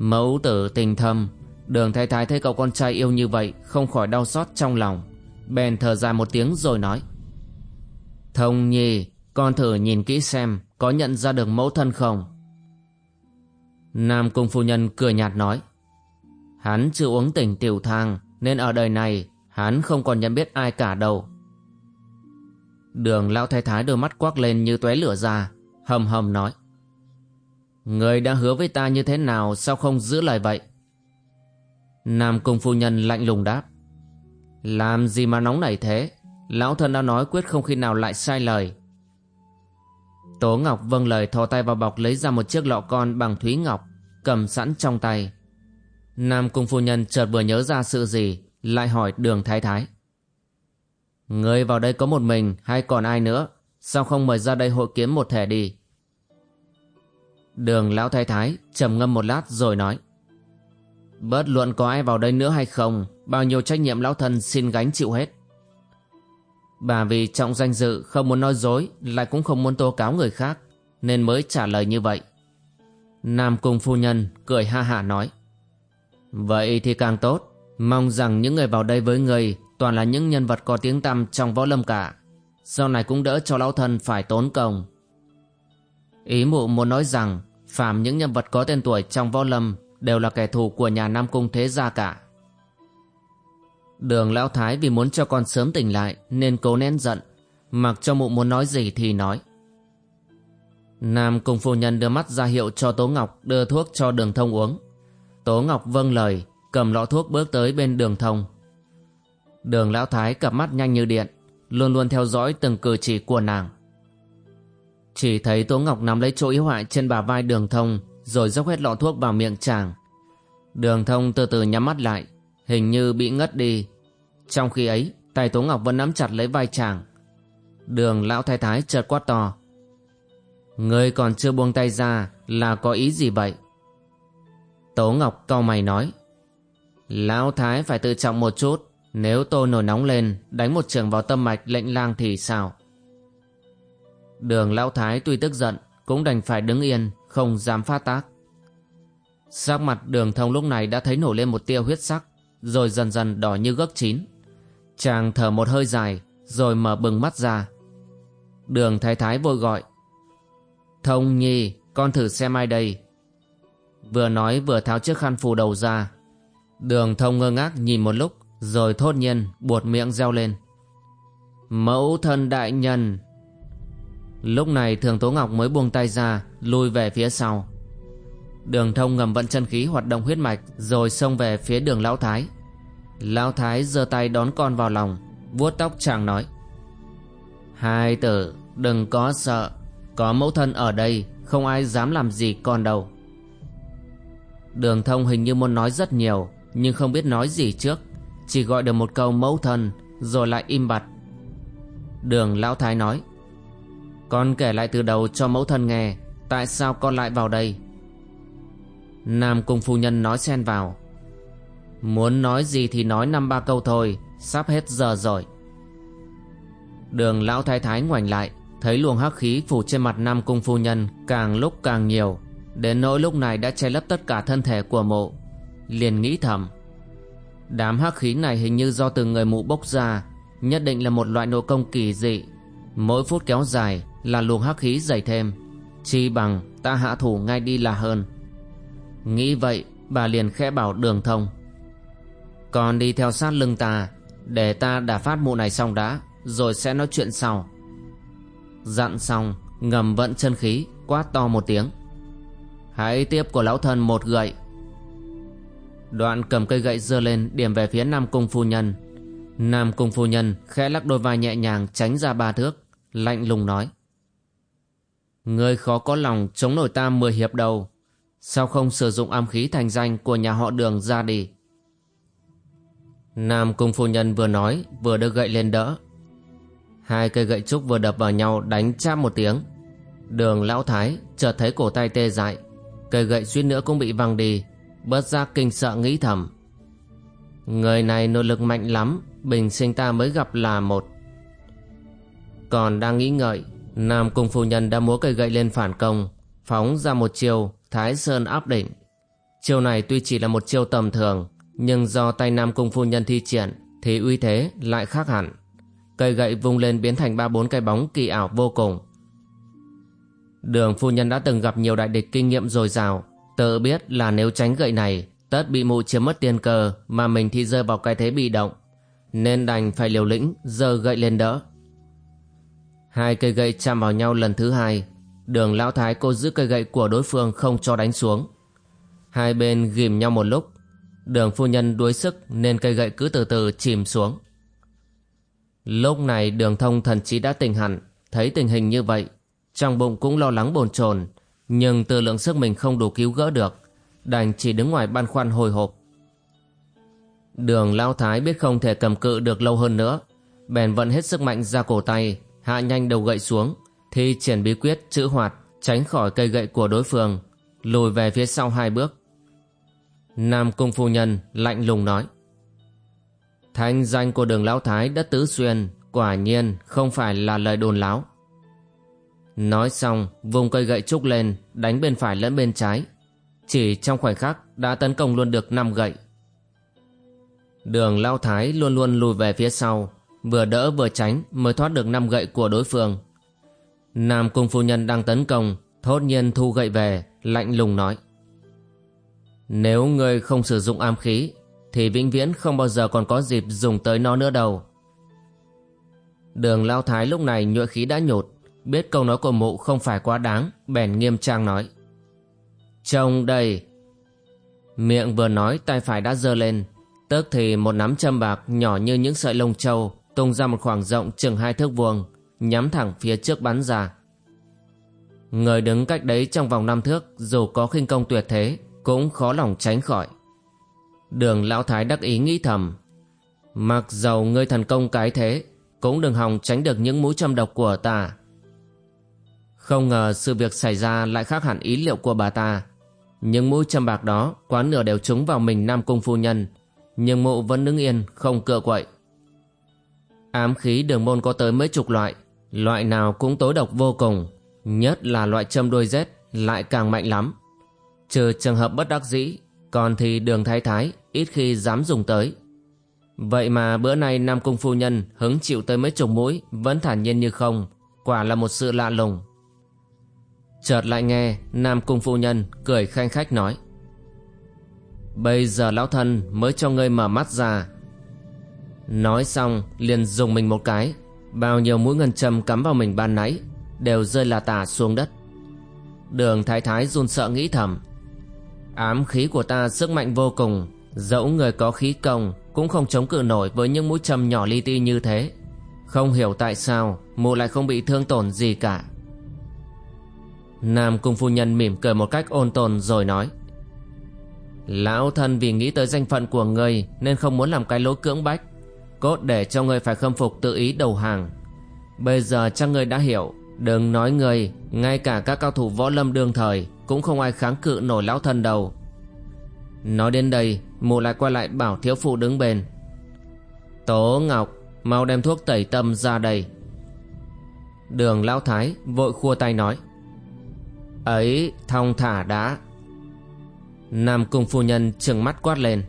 Mẫu tử tình thâm. Đường thái thái thấy cậu con trai yêu như vậy, Không khỏi đau xót trong lòng. Bèn thở dài một tiếng rồi nói. Thông nhi, Con thử nhìn kỹ xem Có nhận ra được mẫu thân không? Nam cung phu nhân cười nhạt nói. Hắn chưa uống tỉnh tiểu thang, Nên ở đời này, Hắn không còn nhận biết ai cả đâu. Đường lão thái thái đôi mắt quắc lên như tóe lửa ra, Hầm hầm nói. Người đã hứa với ta như thế nào sao không giữ lời vậy? Nam Cung Phu Nhân lạnh lùng đáp. Làm gì mà nóng nảy thế? Lão thân đã nói quyết không khi nào lại sai lời. Tố Ngọc vâng lời thò tay vào bọc lấy ra một chiếc lọ con bằng thúy ngọc, cầm sẵn trong tay. Nam Cung Phu Nhân chợt vừa nhớ ra sự gì, lại hỏi đường thái thái. Người vào đây có một mình hay còn ai nữa? Sao không mời ra đây hội kiếm một thể đi? Đường lão thái thái trầm ngâm một lát rồi nói Bất luận có ai vào đây nữa hay không, Bao nhiêu trách nhiệm lão thân xin gánh chịu hết. Bà vì trọng danh dự, không muốn nói dối, Lại cũng không muốn tố cáo người khác, Nên mới trả lời như vậy. Nam cung phu nhân cười ha hả nói, Vậy thì càng tốt, Mong rằng những người vào đây với người Toàn là những nhân vật có tiếng tăm trong võ lâm cả. Sau này cũng đỡ cho lão thân phải tốn công. Ý mụ muốn nói rằng phàm những nhân vật có tên tuổi trong võ lâm đều là kẻ thù của nhà Nam Cung Thế Gia cả. Đường Lão Thái vì muốn cho con sớm tỉnh lại nên cố nén giận, mặc cho mụ muốn nói gì thì nói. Nam Cung Phu Nhân đưa mắt ra hiệu cho Tố Ngọc đưa thuốc cho đường thông uống. Tố Ngọc vâng lời, cầm lọ thuốc bước tới bên đường thông. Đường Lão Thái cặp mắt nhanh như điện, luôn luôn theo dõi từng cử chỉ của nàng. Chỉ thấy Tố Ngọc nắm lấy chỗ yếu hại trên bà vai đường thông, Rồi dốc hết lọ thuốc vào miệng chàng. Đường thông từ từ nhắm mắt lại, Hình như bị ngất đi. Trong khi ấy, Tay Tố Ngọc vẫn nắm chặt lấy vai chàng. Đường lão thái thái chợt quát to. Ngươi còn chưa buông tay ra Là có ý gì vậy? Tố Ngọc cau mày nói. Lão thái phải tự trọng một chút, Nếu tôi nổi nóng lên, Đánh một trường vào tâm mạch lệnh lang thì sao? Đường lão thái tuy tức giận, Cũng đành phải đứng yên, Không dám phát tác. Sắc mặt đường thông lúc này đã thấy nổi lên một tia huyết sắc, Rồi dần dần đỏ như gấc chín. Chàng thở một hơi dài, Rồi mở bừng mắt ra. Đường thái thái vội gọi, Thông nhi, Con thử xem ai đây? Vừa nói vừa tháo chiếc khăn phù đầu ra. Đường thông ngơ ngác nhìn một lúc, Rồi thốt nhiên buột miệng reo lên, Mẫu thân đại nhân Lúc này thường Tố Ngọc mới buông tay ra Lui về phía sau. Đường thông ngầm vận chân khí hoạt động huyết mạch, Rồi xông về phía đường Lão Thái. Lão Thái giơ tay đón con vào lòng, vuốt tóc chàng nói, Hai tử, đừng có sợ. Có mẫu thân ở đây, Không ai dám làm gì con đâu. Đường thông hình như muốn nói rất nhiều, Nhưng không biết nói gì trước. Chỉ gọi được một câu mẫu thân, Rồi lại im bặt. Đường Lão Thái nói con kể lại từ đầu cho mẫu thân nghe, Tại sao con lại vào đây? Nam Cung Phu Nhân nói xen vào. Muốn nói gì thì nói năm ba câu thôi, Sắp hết giờ rồi. Đường Lão Thái Thái ngoảnh lại, Thấy luồng hắc khí phủ trên mặt Nam Cung Phu Nhân Càng lúc càng nhiều, Đến nỗi lúc này đã che lấp tất cả thân thể của mộ, Liền nghĩ thầm. Đám hắc khí này hình như do từng người mụ bốc ra, Nhất định là một loại nội công kỳ dị, Mỗi phút kéo dài là luồng hắc khí dày thêm. Chi bằng, ta hạ thủ ngay đi là hơn. Nghĩ vậy, bà liền khẽ bảo đường thông. Còn đi theo sát lưng ta, Để ta đả phát mụ này xong đã, Rồi sẽ nói chuyện sau. Dặn xong, Ngầm vận chân khí, Quát to một tiếng. Hãy tiếp của lão thân một gậy. Đoạn cầm cây gậy dơ lên, Điểm về phía Nam Cung Phu Nhân. Nam Cung Phu Nhân khẽ lắc đôi vai nhẹ nhàng, Tránh ra ba thước, Lạnh lùng nói. Ngươi khó có lòng chống nổi ta mười hiệp đầu. Sao không sử dụng ám khí thành danh Của nhà họ đường ra đi? Nam Cung Phu Nhân vừa nói, Vừa đưa gậy lên đỡ. Hai cây gậy trúc vừa đập vào nhau Đánh chát một tiếng. Đường lão thái chợt thấy cổ tay tê dại. Cây gậy suýt nữa cũng bị văng đi, Bớt giác kinh sợ nghĩ thầm. Người này nội lực mạnh lắm, Bình sinh ta mới gặp là một. Còn đang nghĩ ngợi Nam Cung Phu Nhân đã múa cây gậy lên phản công, Phóng ra một chiêu, Thái Sơn áp đỉnh. Chiêu này tuy chỉ là một chiêu tầm thường, Nhưng do tay Nam Cung Phu Nhân thi triển Thì uy thế lại khác hẳn. Cây gậy vung lên biến thành ba bốn cái bóng kỳ ảo vô cùng. Đường phu nhân đã từng gặp nhiều đại địch kinh nghiệm dồi dào, Tự biết là nếu tránh gậy này, Tất bị mụ chiếm mất tiền cờ Mà mình thì rơi vào cái thế bị động, Nên đành phải liều lĩnh giơ gậy lên đỡ. Hai cây gậy chạm vào nhau lần thứ hai. Đường lão thái cô giữ cây gậy của đối phương không cho đánh xuống. Hai bên ghim nhau một lúc. Đường phu nhân đuối sức nên cây gậy cứ từ từ chìm xuống. Lúc này đường thông thần trí đã tỉnh hẳn, Thấy tình hình như vậy, Trong bụng cũng lo lắng bồn chồn, Nhưng từ lượng sức mình không đủ cứu gỡ được. Đành chỉ đứng ngoài băn khoăn hồi hộp. Đường lão thái biết không thể cầm cự được lâu hơn nữa, Bèn vận hết sức mạnh ra cổ tay Hạ nhanh đầu gậy xuống Thi triển bí quyết chữ hoạt Tránh khỏi cây gậy của đối phương Lùi về phía sau hai bước Nam cung phu nhân lạnh lùng nói Thanh danh của đường lão thái đất tứ xuyên quả nhiên không phải là lời đồn láo. Nói xong, vùng cây gậy trúc lên, đánh bên phải lẫn bên trái. Chỉ trong khoảnh khắc đã tấn công luôn được năm gậy. Đường lão thái luôn luôn lùi về phía sau, vừa đỡ vừa tránh mới thoát được năm gậy của đối phương. Nam cung phu nhân đang tấn công, thốt nhiên thu gậy về, lạnh lùng nói. Nếu ngươi không sử dụng am khí thì vĩnh viễn không bao giờ còn có dịp dùng tới nó nữa đâu. Đường Lao Thái lúc này nhuệ khí đã nhột, biết câu nói của mụ không phải quá đáng, bèn nghiêm trang nói. Trông đây! Miệng vừa nói tay phải đã giơ lên, tức thì một nắm châm bạc nhỏ như những sợi lông trâu tung ra một khoảng rộng chừng hai thước vuông, nhắm thẳng phía trước bắn ra. Người đứng cách đấy trong vòng năm thước dù có khinh công tuyệt thế cũng khó lòng tránh khỏi. Đường lão thái đắc ý nghĩ thầm Mặc dầu ngươi thần công cái thế Cũng đừng hòng tránh được những mũi châm độc của ta Không ngờ sự việc xảy ra lại khác hẳn ý liệu của bà ta Những mũi châm bạc đó quá nửa đều trúng vào mình Nam Cung Phu Nhân Nhưng mụ vẫn đứng yên không cựa quậy Ám khí đường môn có tới mấy chục loại Loại nào cũng tối độc vô cùng Nhất là loại châm đuôi rết lại càng mạnh lắm Trừ trường hợp bất đắc dĩ Còn thì đường thái thái ít khi dám dùng tới. Vậy mà bữa nay Nam Cung Phu Nhân hứng chịu tới mấy chục mũi vẫn thản nhiên như không, quả là một sự lạ lùng. Chợt lại nghe Nam Cung Phu Nhân cười khanh khách nói Bây giờ lão thân mới cho ngươi mở mắt ra Nói xong, liền dùng mình một cái. Bao nhiêu mũi ngân châm cắm vào mình ban nãy, đều rơi là tả xuống đất. Đường thái thái run sợ nghĩ thầm. Ám khí của ta sức mạnh vô cùng, dẫu người có khí công cũng không chống cự nổi với những mũi châm nhỏ li ti như thế. Không hiểu tại sao, mụ lại không bị thương tổn gì cả. Nam cung phu nhân mỉm cười một cách ôn tồn rồi nói, lão thân vì nghĩ tới danh phận của người nên không muốn làm cái lỗ cưỡng bách cốt để cho ngươi phải khâm phục tự ý đầu hàng. Bây giờ chắc ngươi đã hiểu, đừng nói ngươi, ngay cả các cao thủ võ lâm đương thời cũng không ai kháng cự nổi lão thần đầu. nói đến đây, mụ lại quay lại bảo thiếu phụ đứng bên. Tố ngọc, mau đem thuốc tẩy tâm ra đây. Đường lão thái vội khua tay nói. Ấy, thong thả đã. Nam cung phu nhân trừng mắt quát lên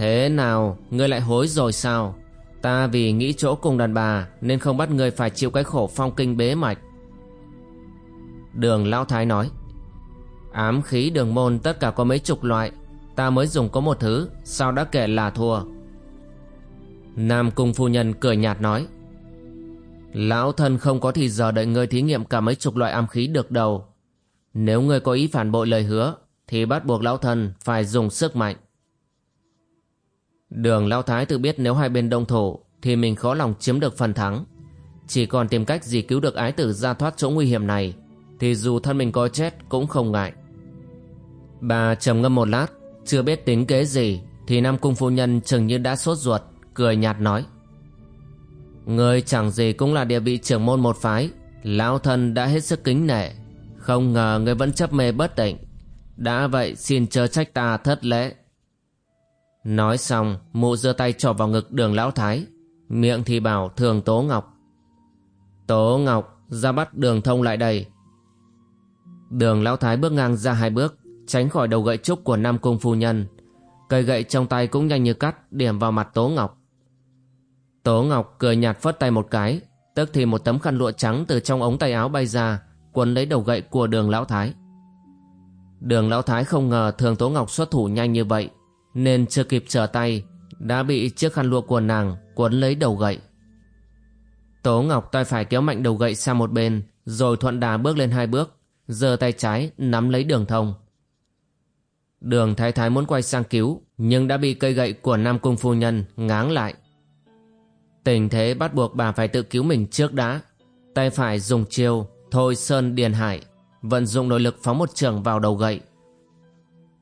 thế nào? Ngươi lại hối rồi sao? Ta vì nghĩ chỗ cùng đàn bà nên không bắt ngươi phải chịu cái khổ phong kinh bế mạch. Đường lão thái nói, ám khí đường môn tất cả có mấy chục loại, ta mới dùng có một thứ, sao đã kể là thua? Nam cung phu nhân cười nhạt nói, lão thân không có thì giờ đợi ngươi thí nghiệm cả mấy chục loại ám khí được đâu nếu ngươi có ý phản bội lời hứa, thì bắt buộc lão thân phải dùng sức mạnh đường lão thái tự biết nếu hai bên đông thổ thì mình khó lòng chiếm được phần thắng. Chỉ còn tìm cách gì cứu được ái tử ra thoát chỗ nguy hiểm này, thì dù thân mình có chết cũng không ngại. Bà trầm ngâm một lát, chưa biết tính kế gì, thì nam cung phu nhân chừng như đã sốt ruột, cười nhạt nói. Người chẳng gì cũng là địa vị trưởng môn một phái, lão thân đã hết sức kính nể, không ngờ người vẫn chấp mê bất tỉnh đã vậy xin chớ trách ta thất lễ nói xong, mụ giơ tay trỏ vào ngực đường lão thái. Miệng thì bảo, thường tố ngọc. Tố ngọc, ra bắt đường thông lại đây. Đường lão thái bước ngang ra hai bước, tránh khỏi đầu gậy trúc của nam cung phu nhân. Cây gậy trong tay cũng nhanh như cắt, điểm vào mặt tố ngọc. Tố ngọc cười nhạt phất tay một cái, tức thì một tấm khăn lụa trắng từ trong ống tay áo bay ra quấn lấy đầu gậy của đường lão thái. Đường lão thái không ngờ thường tố ngọc xuất thủ nhanh như vậy nên chưa kịp trở tay, đã bị chiếc khăn lụa của nàng cuốn lấy đầu gậy. Tố ngọc tay phải kéo mạnh đầu gậy sang một bên, rồi thuận đà bước lên hai bước, giơ tay trái nắm lấy đường thông. Đường thái thái muốn quay sang cứu, nhưng đã bị cây gậy của nam cung phu nhân ngáng lại. Tình thế bắt buộc bà phải tự cứu mình trước đã. Tay phải dùng chiêu thôi sơn điền hải, vận dụng nội lực phóng một trường vào đầu gậy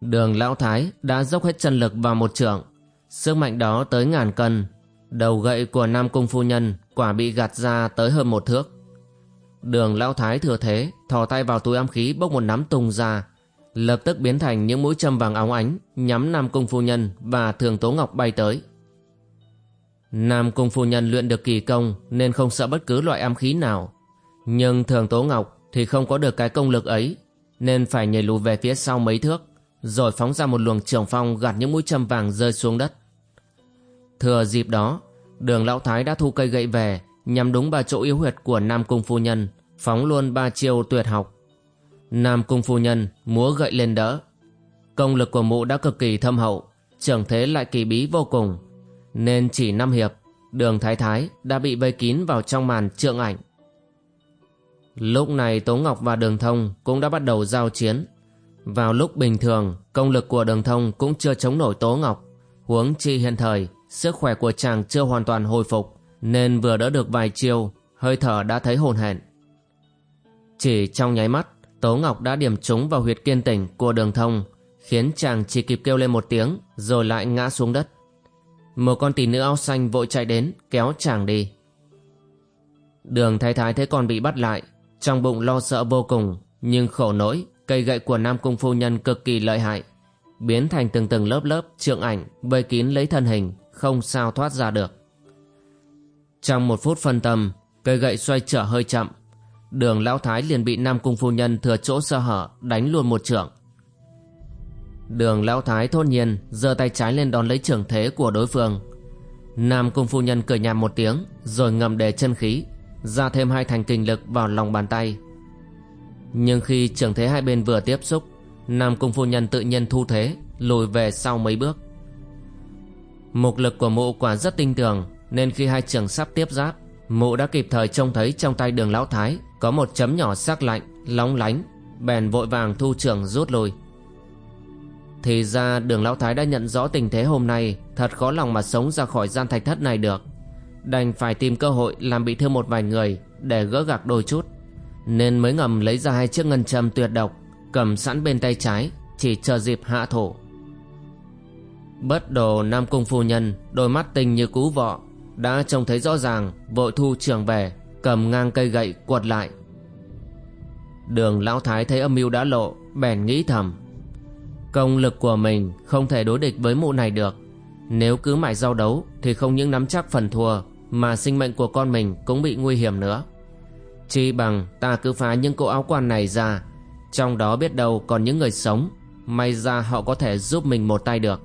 đường lão thái đã dốc hết chân lực vào một trường sức mạnh đó tới ngàn cân. Đầu gậy của nam cung phu nhân quả bị gạt ra tới hơn một thước. Đường lão thái thừa thế, thò tay vào túi âm khí bốc một nắm tung ra. Lập tức biến thành những mũi châm vàng óng ánh, nhắm nam cung phu nhân và thường tố ngọc bay tới. Nam cung phu nhân luyện được kỳ công nên không sợ bất cứ loại âm khí nào. Nhưng thường tố ngọc thì không có được cái công lực ấy, nên phải nhảy lùi về phía sau mấy thước rồi phóng ra một luồng trường phong gạt những mũi châm vàng rơi xuống đất. Thừa dịp đó, đường lão thái đã thu cây gậy về, nhằm đúng vào chỗ yếu huyệt của nam cung phu nhân, phóng luôn ba chiêu tuyệt học. Nam cung phu nhân múa gậy lên đỡ. Công lực của mụ đã cực kỳ thâm hậu, trưởng thế lại kỳ bí vô cùng. Nên chỉ năm hiệp, đường thái thái đã bị vây kín vào trong màn trượng ảnh. Lúc này tố ngọc và đường thông cũng đã bắt đầu giao chiến vào lúc bình thường, công lực của đường thông cũng chưa chống nổi tố ngọc. Huống chi hiện thời, sức khỏe của chàng chưa hoàn toàn hồi phục, nên vừa đỡ được vài chiêu, hơi thở đã thấy hồn hển. Chỉ trong nháy mắt, tố ngọc đã điểm trúng vào huyệt kiên tỉnh của đường thông, khiến chàng chỉ kịp kêu lên một tiếng, rồi lại ngã xuống đất. Một con tỷ nữ áo xanh vội chạy đến, kéo chàng đi. Đường thái thái thấy con bị bắt lại, trong bụng lo sợ vô cùng, nhưng khổ nỗi cây gậy của nam cung phu nhân cực kỳ lợi hại, biến thành từng từng lớp lớp trượng ảnh vây kín lấy thân hình, không sao thoát ra được. Trong một phút phân tâm, cây gậy xoay trở hơi chậm. Đường lão thái liền bị nam cung phu nhân thừa chỗ sơ hở đánh luôn một trưởng đường lão thái thốt nhiên giơ tay trái lên đón lấy trưởng thế của đối phương. Nam cung phu nhân cười nhạt một tiếng, rồi ngầm đề chân khí, ra thêm hai thành kinh lực vào lòng bàn tay nhưng khi trưởng thế hai bên vừa tiếp xúc, nam cung phu nhân tự nhiên thu thế, lùi về sau mấy bước. Mục lực của mụ quả rất tinh tường, nên khi hai trưởng sắp tiếp giáp, Mụ đã kịp thời trông thấy trong tay đường lão thái Có một chấm nhỏ sắc lạnh, Lóng lánh, Bèn vội vàng thu trưởng rút lui. Thì ra đường lão thái đã nhận rõ tình thế hôm nay, Thật khó lòng mà sống ra khỏi gian thạch thất này được. Đành phải tìm cơ hội làm bị thương một vài người Để gỡ gạc đôi chút. Nên mới ngầm lấy ra hai chiếc ngân châm tuyệt độc, Cầm sẵn bên tay trái, Chỉ chờ dịp hạ thổ. Bất đồ Nam Cung Phu Nhân, Đôi mắt tinh như cú vọ, Đã trông thấy rõ ràng, Vội thu trường về, Cầm ngang cây gậy quật lại. Đường Lão Thái thấy âm mưu đã lộ, Bèn nghĩ thầm. Công lực của mình không thể đối địch với mụ này được. Nếu cứ mãi giao đấu Thì không những nắm chắc phần thua, Mà sinh mệnh của con mình cũng bị nguy hiểm nữa. Chi bằng ta cứ phá những cỗ áo quan này ra, Trong đó biết đâu còn những người sống, May ra họ có thể giúp mình một tay được.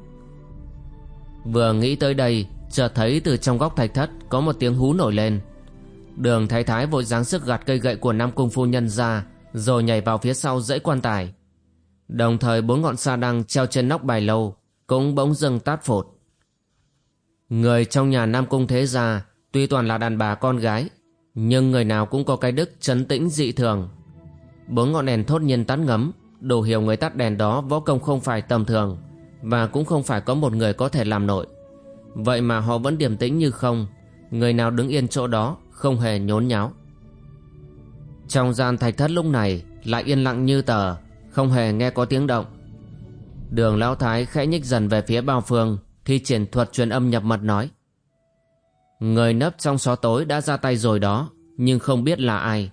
Vừa nghĩ tới đây, chợt thấy từ trong góc thạch thất Có một tiếng hú nổi lên. Đường thái thái vội giáng sức gạt cây gậy của Nam Cung Phu Nhân ra, Rồi nhảy vào phía sau dãy quan tài. Đồng thời bốn ngọn sa đăng treo trên nóc bài lâu Cũng bỗng dưng tát phột. Người trong nhà Nam Cung Thế Gia Tuy toàn là đàn bà con gái nhưng người nào cũng có cái đức trấn tĩnh dị thường. Bốn ngọn đèn thốt nhiên tắt ngấm Đủ hiểu người tắt đèn đó võ công không phải tầm thường Và cũng không phải có một người có thể làm nổi. Vậy mà họ vẫn điềm tĩnh như không, Người nào đứng yên chỗ đó Không hề nhốn nháo. Trong gian thạch thất lúc này Lại yên lặng như tờ, Không hề nghe có tiếng động. Đường Lão Thái khẽ nhích dần về phía bao phương, Thi triển thuật truyền âm nhập mật nói. Người nấp trong xó tối đã ra tay rồi đó, Nhưng không biết là ai.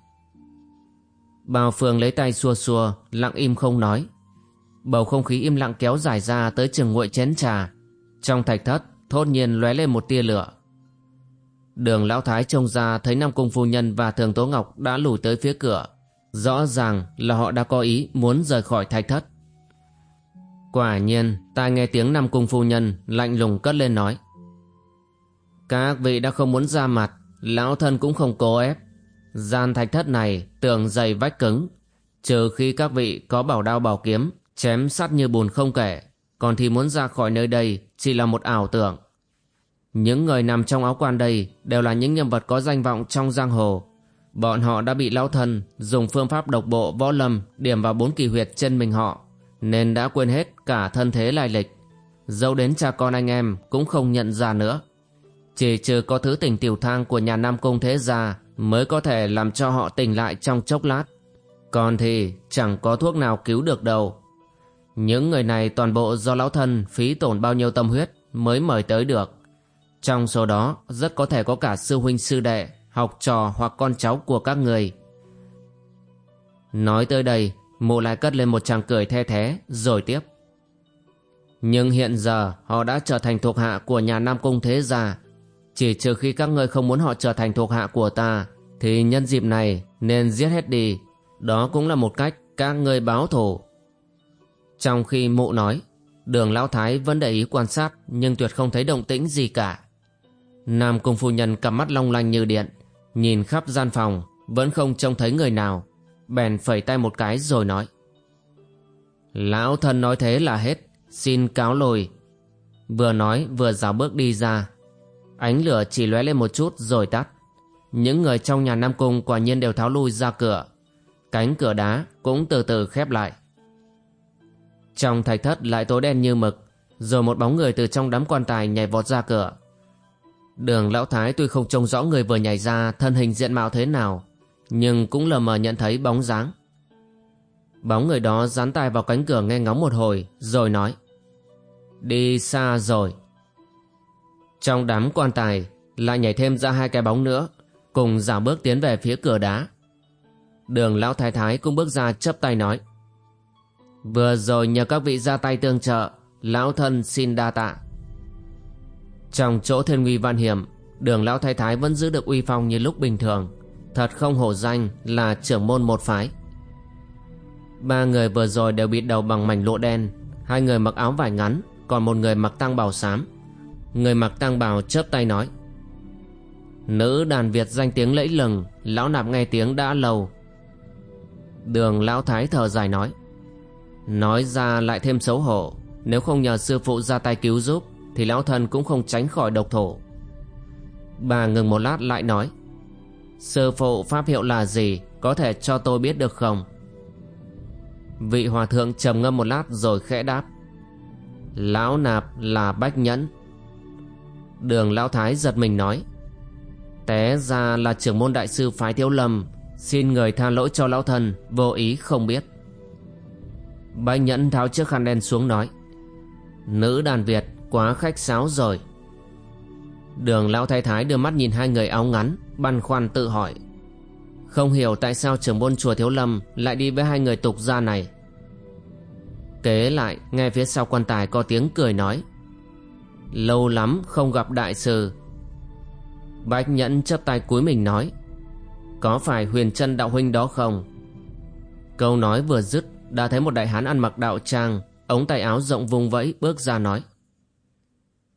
Bào phương lấy tay xua xua, Lặng im không nói. Bầu không khí im lặng kéo dài ra Tới chừng nguội chén trà. Trong thạch thất, thốt nhiên lóe lên một tia lửa. Đường lão thái trông ra thấy nam cung phu nhân và thường tố ngọc đã lùi tới phía cửa. Rõ ràng là họ đã có ý muốn rời khỏi thạch thất. Quả nhiên ta nghe tiếng nam cung phu nhân lạnh lùng cất lên nói các vị đã không muốn ra mặt lão thân cũng không cố ép gian thạch thất này tường dày vách cứng trừ khi các vị có bảo đao bảo kiếm chém sắt như bùn không kể còn thì muốn ra khỏi nơi đây chỉ là một ảo tưởng. Những người nằm trong áo quan đây đều là những nhân vật có danh vọng trong giang hồ. Bọn họ đã bị lão thân dùng phương pháp độc bộ võ lâm điểm vào bốn kỳ huyệt trên mình họ, nên đã quên hết cả thân thế lai lịch. Dẫu đến cha con anh em cũng không nhận ra nữa. Chỉ trừ có thứ tình tiểu thang của nhà Nam Cung Thế Gia mới có thể làm cho họ tỉnh lại trong chốc lát. Còn thì chẳng có thuốc nào cứu được đâu. Những người này toàn bộ do lão thân phí tổn bao nhiêu tâm huyết mới mời tới được. Trong số đó rất có thể có cả sư huynh sư đệ, học trò hoặc con cháu của các người. Nói tới đây, mụ lại cất lên một tràng cười the thế, rồi tiếp. Nhưng hiện giờ họ đã trở thành thuộc hạ của nhà Nam Cung Thế Gia. Chỉ trừ khi các ngươi không muốn họ trở thành thuộc hạ của ta, thì nhân dịp này nên giết hết đi. Đó cũng là một cách các ngươi báo thù. Trong khi mụ nói, đường lão thái vẫn để ý quan sát nhưng tuyệt không thấy động tĩnh gì cả. Nam cung phu nhân cặp mắt long lanh như điện, nhìn khắp gian phòng, vẫn không trông thấy người nào. Bèn phẩy tay một cái rồi nói. Lão thân nói thế là hết, xin cáo lồi. Vừa nói vừa dào bước đi ra. Ánh lửa chỉ lóe lên một chút rồi tắt. Những người trong nhà Nam Cung quả nhiên đều tháo lui ra cửa. Cánh cửa đá cũng từ từ khép lại. Trong thạch thất lại tối đen như mực, Rồi một bóng người từ trong đám quan tài nhảy vọt ra cửa Đường lão thái tuy không trông rõ người vừa nhảy ra Thân hình diện mạo thế nào, Nhưng cũng lờ mờ nhận thấy bóng dáng Bóng người đó dán tay vào cánh cửa nghe ngóng một hồi, Rồi nói, Đi xa rồi trong đám quan tài, Lại nhảy thêm ra hai cái bóng nữa, Cùng dạo bước tiến về phía cửa đá. Đường lão thái thái cũng bước ra chấp tay nói, Vừa rồi nhờ các vị ra tay tương trợ, Lão thân xin đa tạ. Trong chỗ thiên nguy văn hiểm, Đường lão thái thái vẫn giữ được uy phong như lúc bình thường. Thật không hổ danh là trưởng môn một phái. Ba người vừa rồi đều bị đầu bằng mảnh lụa đen, Hai người mặc áo vải ngắn, Còn một người mặc tăng bào xám. Người mặc tang bào chớp tay nói. Nữ đàn Việt danh tiếng lẫy lừng, Lão nạp nghe tiếng đã lâu. Đường lão thái thở dài nói. Nói ra lại thêm xấu hổ, Nếu không nhờ sư phụ ra tay cứu giúp, Thì lão thân cũng không tránh khỏi độc thổ. Bà ngừng một lát lại nói. Sư phụ pháp hiệu là gì, Có thể cho tôi biết được không? Vị hòa thượng trầm ngâm một lát rồi khẽ đáp. Lão nạp là bách nhẫn. Đường lão thái giật mình nói, Té ra là trưởng môn đại sư phái thiếu lâm, Xin người tha lỗi cho lão thần, Vô ý không biết. Bách nhẫn tháo chiếc khăn đen xuống nói, Nữ đàn Việt, quá khách sáo rồi. Đường lão thái thái đưa mắt nhìn hai người áo ngắn, Băn khoăn tự hỏi, Không hiểu tại sao trưởng môn chùa Thiếu Lâm Lại đi với hai người tục gia này? Kế lại, nghe phía sau quan tài có tiếng cười nói Lâu lắm không gặp đại sư. Bách nhẫn chắp tay cuối mình nói, Có phải huyền chân đạo huynh đó không? Câu nói vừa dứt, Đã thấy một đại hán ăn mặc đạo trang, Ống tay áo rộng vùng vẫy bước ra nói,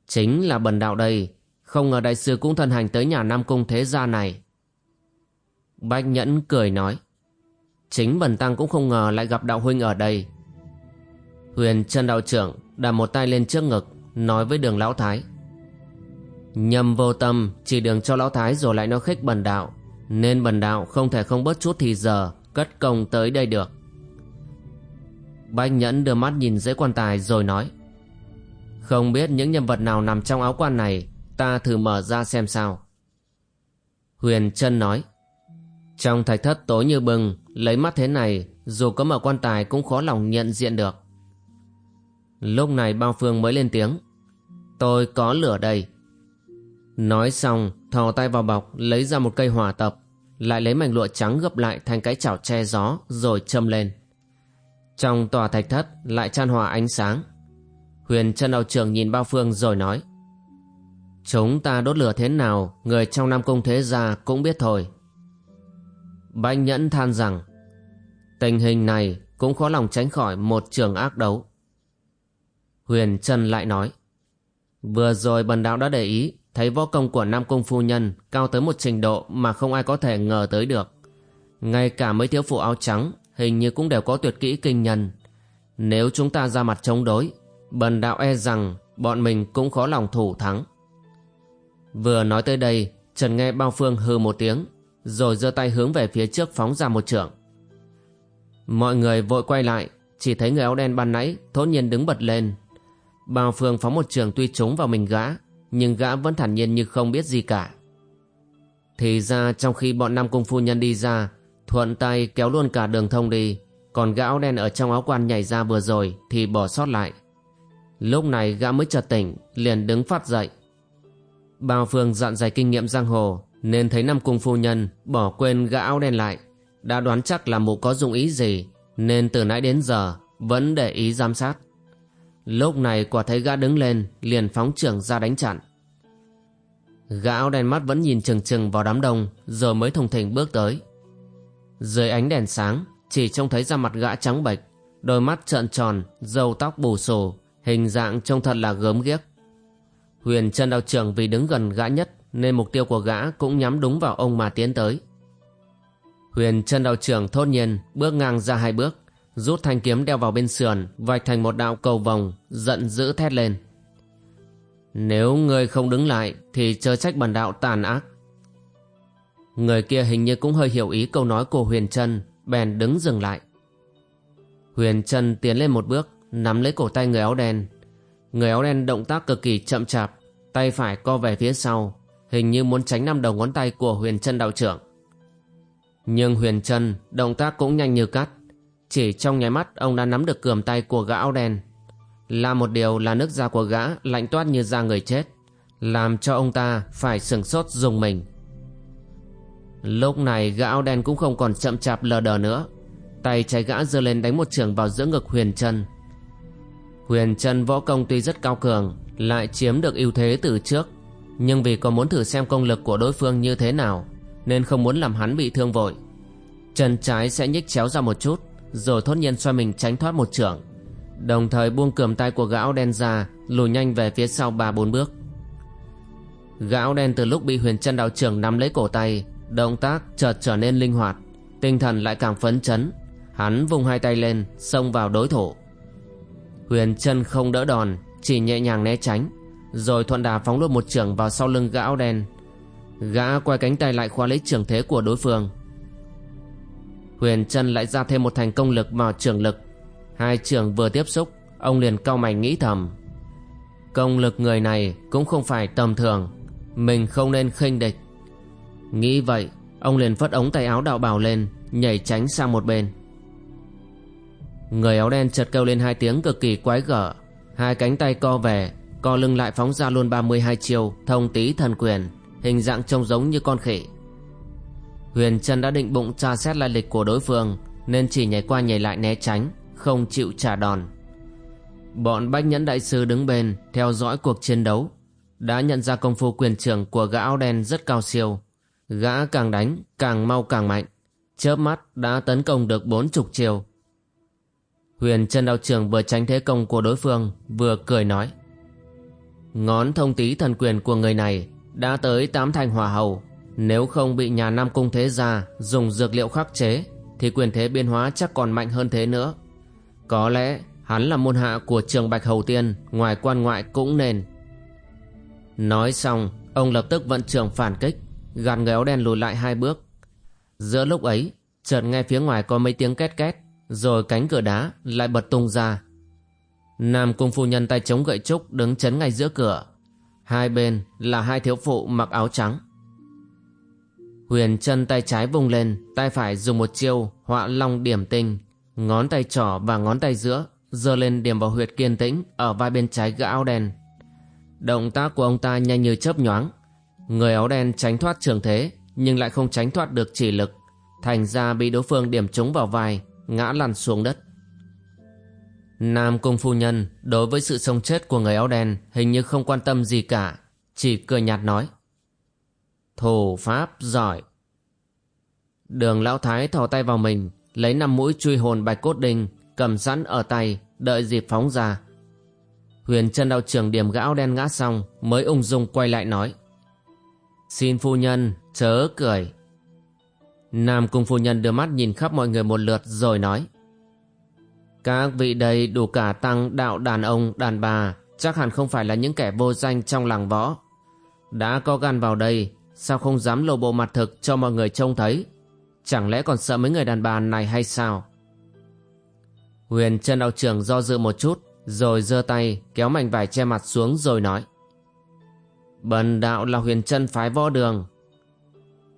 Chính là bần đạo đây, Không ngờ đại sư cũng thân hành tới nhà Nam Cung thế gia này. Bách nhẫn cười nói, Chính bần tăng cũng không ngờ lại gặp đạo huynh ở đây. Huyền chân đạo trưởng đặt một tay lên trước ngực Nói với đường lão thái. Nhầm vô tâm, Chỉ đường cho lão thái rồi lại nói khích bần đạo. Nên bần đạo không thể không bớt chút thì giờ, Cất công tới đây được. Bách nhẫn đưa mắt nhìn dưới quan tài rồi nói, Không biết những nhân vật nào nằm trong áo quan này, Ta thử mở ra xem sao. Huyền chân nói, Trong thạch thất tối như bừng, Lấy mắt thế này, Dù có mở quan tài cũng khó lòng nhận diện được. Lúc này bao phương mới lên tiếng. Tôi có lửa đây. Nói xong, thò tay vào bọc, Lấy ra một cây hỏa tập, Lại lấy mảnh lụa trắng gấp lại thành cái chảo che gió, Rồi châm lên. Trong tòa thạch thất lại chan hòa ánh sáng. Huyền chân đạo trưởng nhìn bao phương rồi nói, Chúng ta đốt lửa thế nào, Người trong Nam Cung Thế Gia cũng biết thôi. Bách Nhẫn than rằng, Tình hình này cũng khó lòng tránh khỏi một trường ác đấu. Huyền Trân lại nói, Vừa rồi bần đạo đã để ý, Thấy võ công của Nam Cung Phu Nhân Cao tới một trình độ mà không ai có thể ngờ tới được. Ngay cả mấy thiếu phụ áo trắng Hình như cũng đều có tuyệt kỹ kinh nhân. Nếu chúng ta ra mặt chống đối, Bần đạo e rằng Bọn mình cũng khó lòng thủ thắng. Vừa nói tới đây, Trần nghe bao phương hư một tiếng, Rồi giơ tay hướng về phía trước phóng ra một trường Mọi người vội quay lại, Chỉ thấy người áo đen ban nãy Thốt nhiên đứng bật lên Bao phương phóng một trường tuy trúng vào mình gã, Nhưng gã vẫn thản nhiên như không biết gì cả. Thì ra trong khi bọn Nam Cung Phu Nhân đi ra, Thuận tay kéo luôn cả đường thông đi, Còn gã áo đen ở trong áo quan nhảy ra vừa rồi Thì bỏ sót lại. Lúc này gã mới chợt tỉnh, Liền đứng phát dậy. Bao phương dặn dày kinh nghiệm giang hồ, Nên thấy Nam Cung Phu Nhân Bỏ quên gã áo đen lại, Đã đoán chắc là mụ có dụng ý gì, Nên từ nãy đến giờ Vẫn để ý giám sát. Lúc này quả thấy gã đứng lên, Liền phóng trưởng ra đánh chặn. Gã áo đen mắt vẫn nhìn chừng chừng vào đám đông, Rồi mới thùng thình bước tới. Dưới ánh đèn sáng, Chỉ trông thấy ra mặt gã trắng bệch, Đôi mắt trợn tròn, Râu tóc bù xù, Hình dạng trông thật là gớm ghiếc. Huyền chân đạo trưởng vì đứng gần gã nhất Nên mục tiêu của gã cũng nhắm đúng vào ông mà tiến tới. Huyền chân đạo trưởng thốt nhiên Bước ngang ra hai bước rút thanh kiếm đeo vào bên sườn, vạch thành một đạo cầu vòng, giận dữ thét lên. Nếu ngươi không đứng lại, thì chớ trách bần đạo tàn ác. Người kia hình như cũng hơi hiểu ý câu nói của huyền trân, bèn đứng dừng lại. Huyền trân tiến lên một bước, nắm lấy cổ tay người áo đen. Người áo đen động tác cực kỳ chậm chạp, tay phải co về phía sau, hình như muốn tránh năm đầu ngón tay của huyền trân đạo trưởng. Nhưng huyền trân động tác cũng nhanh như cắt chỉ trong nháy mắt, ông đã nắm được cườm tay của gã áo đen. Là một điều là nước da của gã lạnh toát như da người chết, Làm cho ông ta phải sừng sốt dùng mình. Lúc này, gã áo đen cũng không còn chậm chạp lờ đờ nữa. Tay trái gã giơ lên đánh một trường vào giữa ngực Huyền Trân. Huyền Trân võ công tuy rất cao cường, Lại chiếm được ưu thế từ trước. Nhưng vì còn muốn thử xem công lực của đối phương như thế nào, Nên không muốn làm hắn bị thương vội. Chân trái sẽ nhích chéo ra một chút rồi thốt nhiên xoay mình tránh thoát một trưởng đồng thời buông cườm tay của gã áo đen ra, lùi nhanh về phía sau ba bốn bước. Gã áo đen từ lúc bị huyền chân đạo trưởng nắm lấy cổ tay, động tác chợt trở nên linh hoạt, tinh thần lại càng phấn chấn. Hắn vung hai tay lên, xông vào đối thủ. Huyền chân không đỡ đòn, chỉ nhẹ nhàng né tránh, rồi thuận đà phóng luôn một trưởng vào sau lưng gã áo đen. Gã quay cánh tay lại khóa lấy trưởng thế của đối phương. Huyền chân lại ra thêm một thành công lực vào trường lực. Hai trường vừa tiếp xúc, Ông liền cau mày nghĩ thầm. Công lực người này cũng không phải tầm thường, Mình không nên khinh địch. Nghĩ vậy, Ông liền phất ống tay áo đạo bào lên, Nhảy tránh sang một bên. Người áo đen chợt kêu lên hai tiếng cực kỳ quái gở. Hai cánh tay co về, Co lưng lại phóng ra luôn 32 chiêu Thông tí thần quyền, Hình dạng trông giống như con khỉ. Huyền Trân đã định bụng tra xét lai lịch của đối phương, Nên chỉ nhảy qua nhảy lại né tránh, Không chịu trả đòn. Bọn bách nhẫn đại sư đứng bên, Theo dõi cuộc chiến đấu. Đã nhận ra công phu quyền trưởng của gã áo đen rất cao siêu. Gã càng đánh, càng mau càng mạnh. Chớp mắt, đã tấn công được bốn chục chiều. Huyền Trân đạo trưởng vừa tránh thế công của đối phương, Vừa cười nói. Ngón thông tí thần quyền của người này Đã tới tám thành hỏa hầu. Nếu không bị nhà Nam Cung Thế Gia Dùng dược liệu khắc chế, Thì quyền thế biến hóa chắc còn mạnh hơn thế nữa. Có lẽ hắn là môn hạ của trường Bạch Hầu Tiên, Ngoài quan ngoại cũng nên. Nói xong, Ông lập tức vận trường phản kích, Gạt người áo đen lùi lại hai bước. Giữa lúc ấy, Chợt nghe phía ngoài có mấy tiếng két két, Rồi cánh cửa đá lại bật tung ra. Nam cung phu nhân tay chống gậy trúc Đứng chấn ngay giữa cửa. Hai bên là hai thiếu phụ mặc áo trắng. Huyền chân tay trái vung lên, Tay phải dùng một chiêu họa long điểm tinh. Ngón tay trỏ và ngón tay giữa giơ lên điểm vào huyệt kiên tĩnh Ở vai bên trái gã áo đen. Động tác của ông ta nhanh như chớp nhoáng. Người áo đen tránh thoát trường thế, nhưng lại không tránh thoát được chỉ lực. Thành ra bị đối phương điểm trúng vào vai, ngã lăn xuống đất. Nam cung phu nhân, đối với sự sống chết của người áo đen, hình như không quan tâm gì cả, chỉ cười nhạt nói thủ pháp giỏi. Đường lão thái thò tay vào mình, lấy năm mũi truy hồn bạch cốt đinh cầm sẵn ở tay, đợi dịp phóng ra. Huyền chân đạo trưởng điểm gã đen ngã xong, mới ung dung quay lại nói, Xin phu nhân chớ cười. Nam cung phu nhân đưa mắt nhìn khắp mọi người một lượt rồi nói, Các vị đây đủ cả tăng đạo đàn ông, đàn bà, Chắc hẳn không phải là những kẻ vô danh trong làng võ. Đã có gan vào đây Sao không dám lộ bộ mặt thực cho mọi người trông thấy? Chẳng lẽ còn sợ mấy người đàn bà này hay sao? Huyền chân đạo trưởng do dự một chút, Rồi giơ tay kéo mảnh vải che mặt xuống rồi nói. Bần đạo là huyền chân phái võ đường.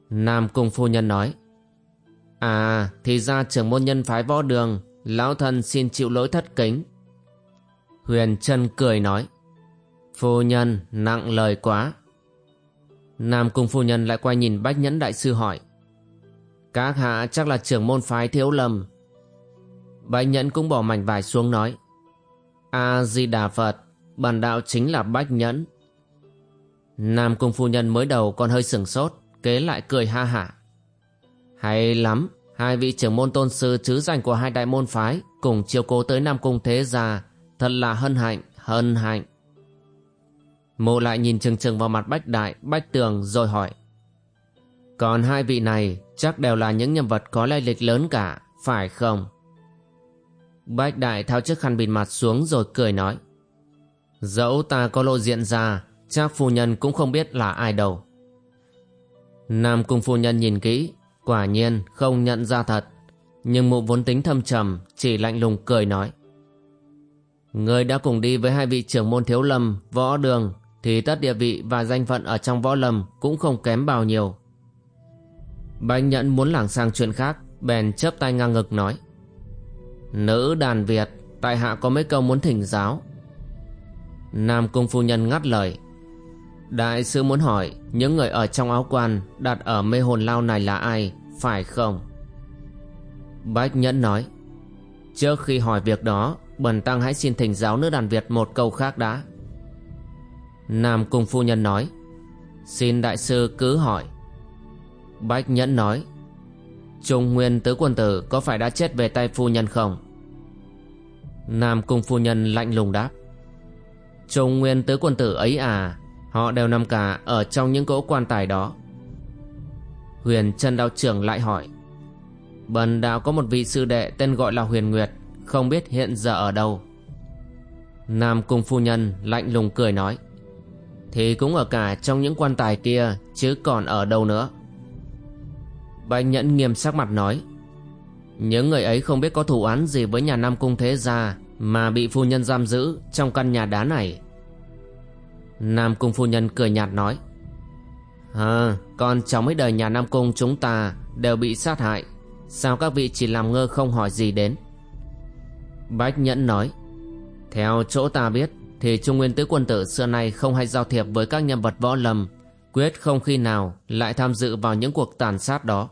Nam Cung Phu Nhân nói. À thì ra trưởng môn nhân phái võ đường, Lão thân xin chịu lỗi thất kính. Huyền chân cười nói. Phu nhân, nặng lời quá. Nam Cung Phu Nhân lại quay nhìn Bách Nhẫn Đại Sư hỏi. Các hạ chắc là trưởng môn phái thiếu lầm Bách Nhẫn cũng bỏ mảnh vải xuống nói. A-di-đà Phật Bản đạo chính là Bách Nhẫn. Nam Cung Phu Nhân mới đầu còn hơi sừng sốt Kế lại cười ha hả. Hay lắm Hai vị trưởng môn tôn sư chứ danh của hai đại môn phái Cùng chiều cố tới Nam Cung Thế Gia Thật là hân hạnh, hân hạnh. Mộ lại nhìn chừng chừng vào mặt Bách Đại, Bách Tường rồi hỏi. Còn hai vị này chắc đều là những nhân vật có lai lịch lớn cả, phải không? Bách Đại thao chiếc khăn bịt mặt xuống rồi cười nói. Dẫu ta có lộ diện ra Chắc phu nhân cũng không biết là ai đâu. Nam cung phu nhân nhìn kỹ Quả nhiên không nhận ra thật. Nhưng mụ vốn tính thâm trầm Chỉ lạnh lùng cười nói. Người đã cùng đi với hai vị trưởng môn thiếu lâm Võ đường thì tất địa vị và danh phận ở trong võ lâm Cũng không kém bao nhiêu Bạch nhẫn muốn lảng sang chuyện khác Bèn chớp tay ngang ngực nói Nữ đàn Việt Tại hạ có mấy câu muốn thỉnh giáo Nam cung phu nhân ngắt lời Đại sư muốn hỏi những người ở trong áo quan đặt ở mê hồn lao này là ai, phải không? Bách Nhẫn nói Trước khi hỏi việc đó, Bần Tăng hãy xin thỉnh giáo nữ đàn Việt một câu khác đã. Nam Cung Phu Nhân nói, Xin đại sư cứ hỏi. Bách Nhẫn nói, Trung Nguyên Tứ Quân Tử có phải đã chết về tay phu nhân không? Nam Cung Phu Nhân lạnh lùng đáp, Trung Nguyên Tứ Quân Tử ấy à Họ đều nằm cả ở trong những cỗ quan tài đó Huyền chân đạo trưởng lại hỏi, Bần đạo có một vị sư đệ tên gọi là Huyền Nguyệt, Không biết hiện giờ ở đâu Nam Cung Phu Nhân lạnh lùng cười nói thì cũng ở cả trong những quan tài kia, Chứ còn ở đâu nữa. Bạch Nhẫn nghiêm sắc mặt nói, Những người ấy không biết có thủ án gì với nhà Nam Cung Thế Gia Mà bị phu nhân giam giữ trong căn nhà đá này. Nam Cung phu nhân cười nhạt nói À con cháu mấy đời nhà Nam Cung chúng ta đều bị sát hại, Sao các vị chỉ làm ngơ không hỏi gì đến? Bách Nhẫn nói, Theo chỗ ta biết thì Trung Nguyên Tứ Quân Tử xưa nay không hay giao thiệp với các nhân vật võ lâm, Quyết không khi nào lại tham dự vào những cuộc tàn sát đó.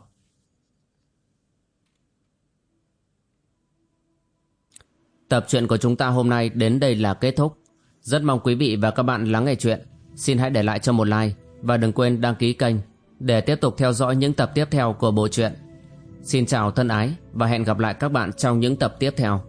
Tập truyện của chúng ta hôm nay đến đây là kết thúc. Rất mong quý vị và các bạn lắng nghe chuyện. Xin hãy để lại cho một like Và đừng quên đăng ký kênh Để tiếp tục theo dõi những tập tiếp theo của bộ truyện. Xin chào thân ái và hẹn gặp lại các bạn trong những tập tiếp theo.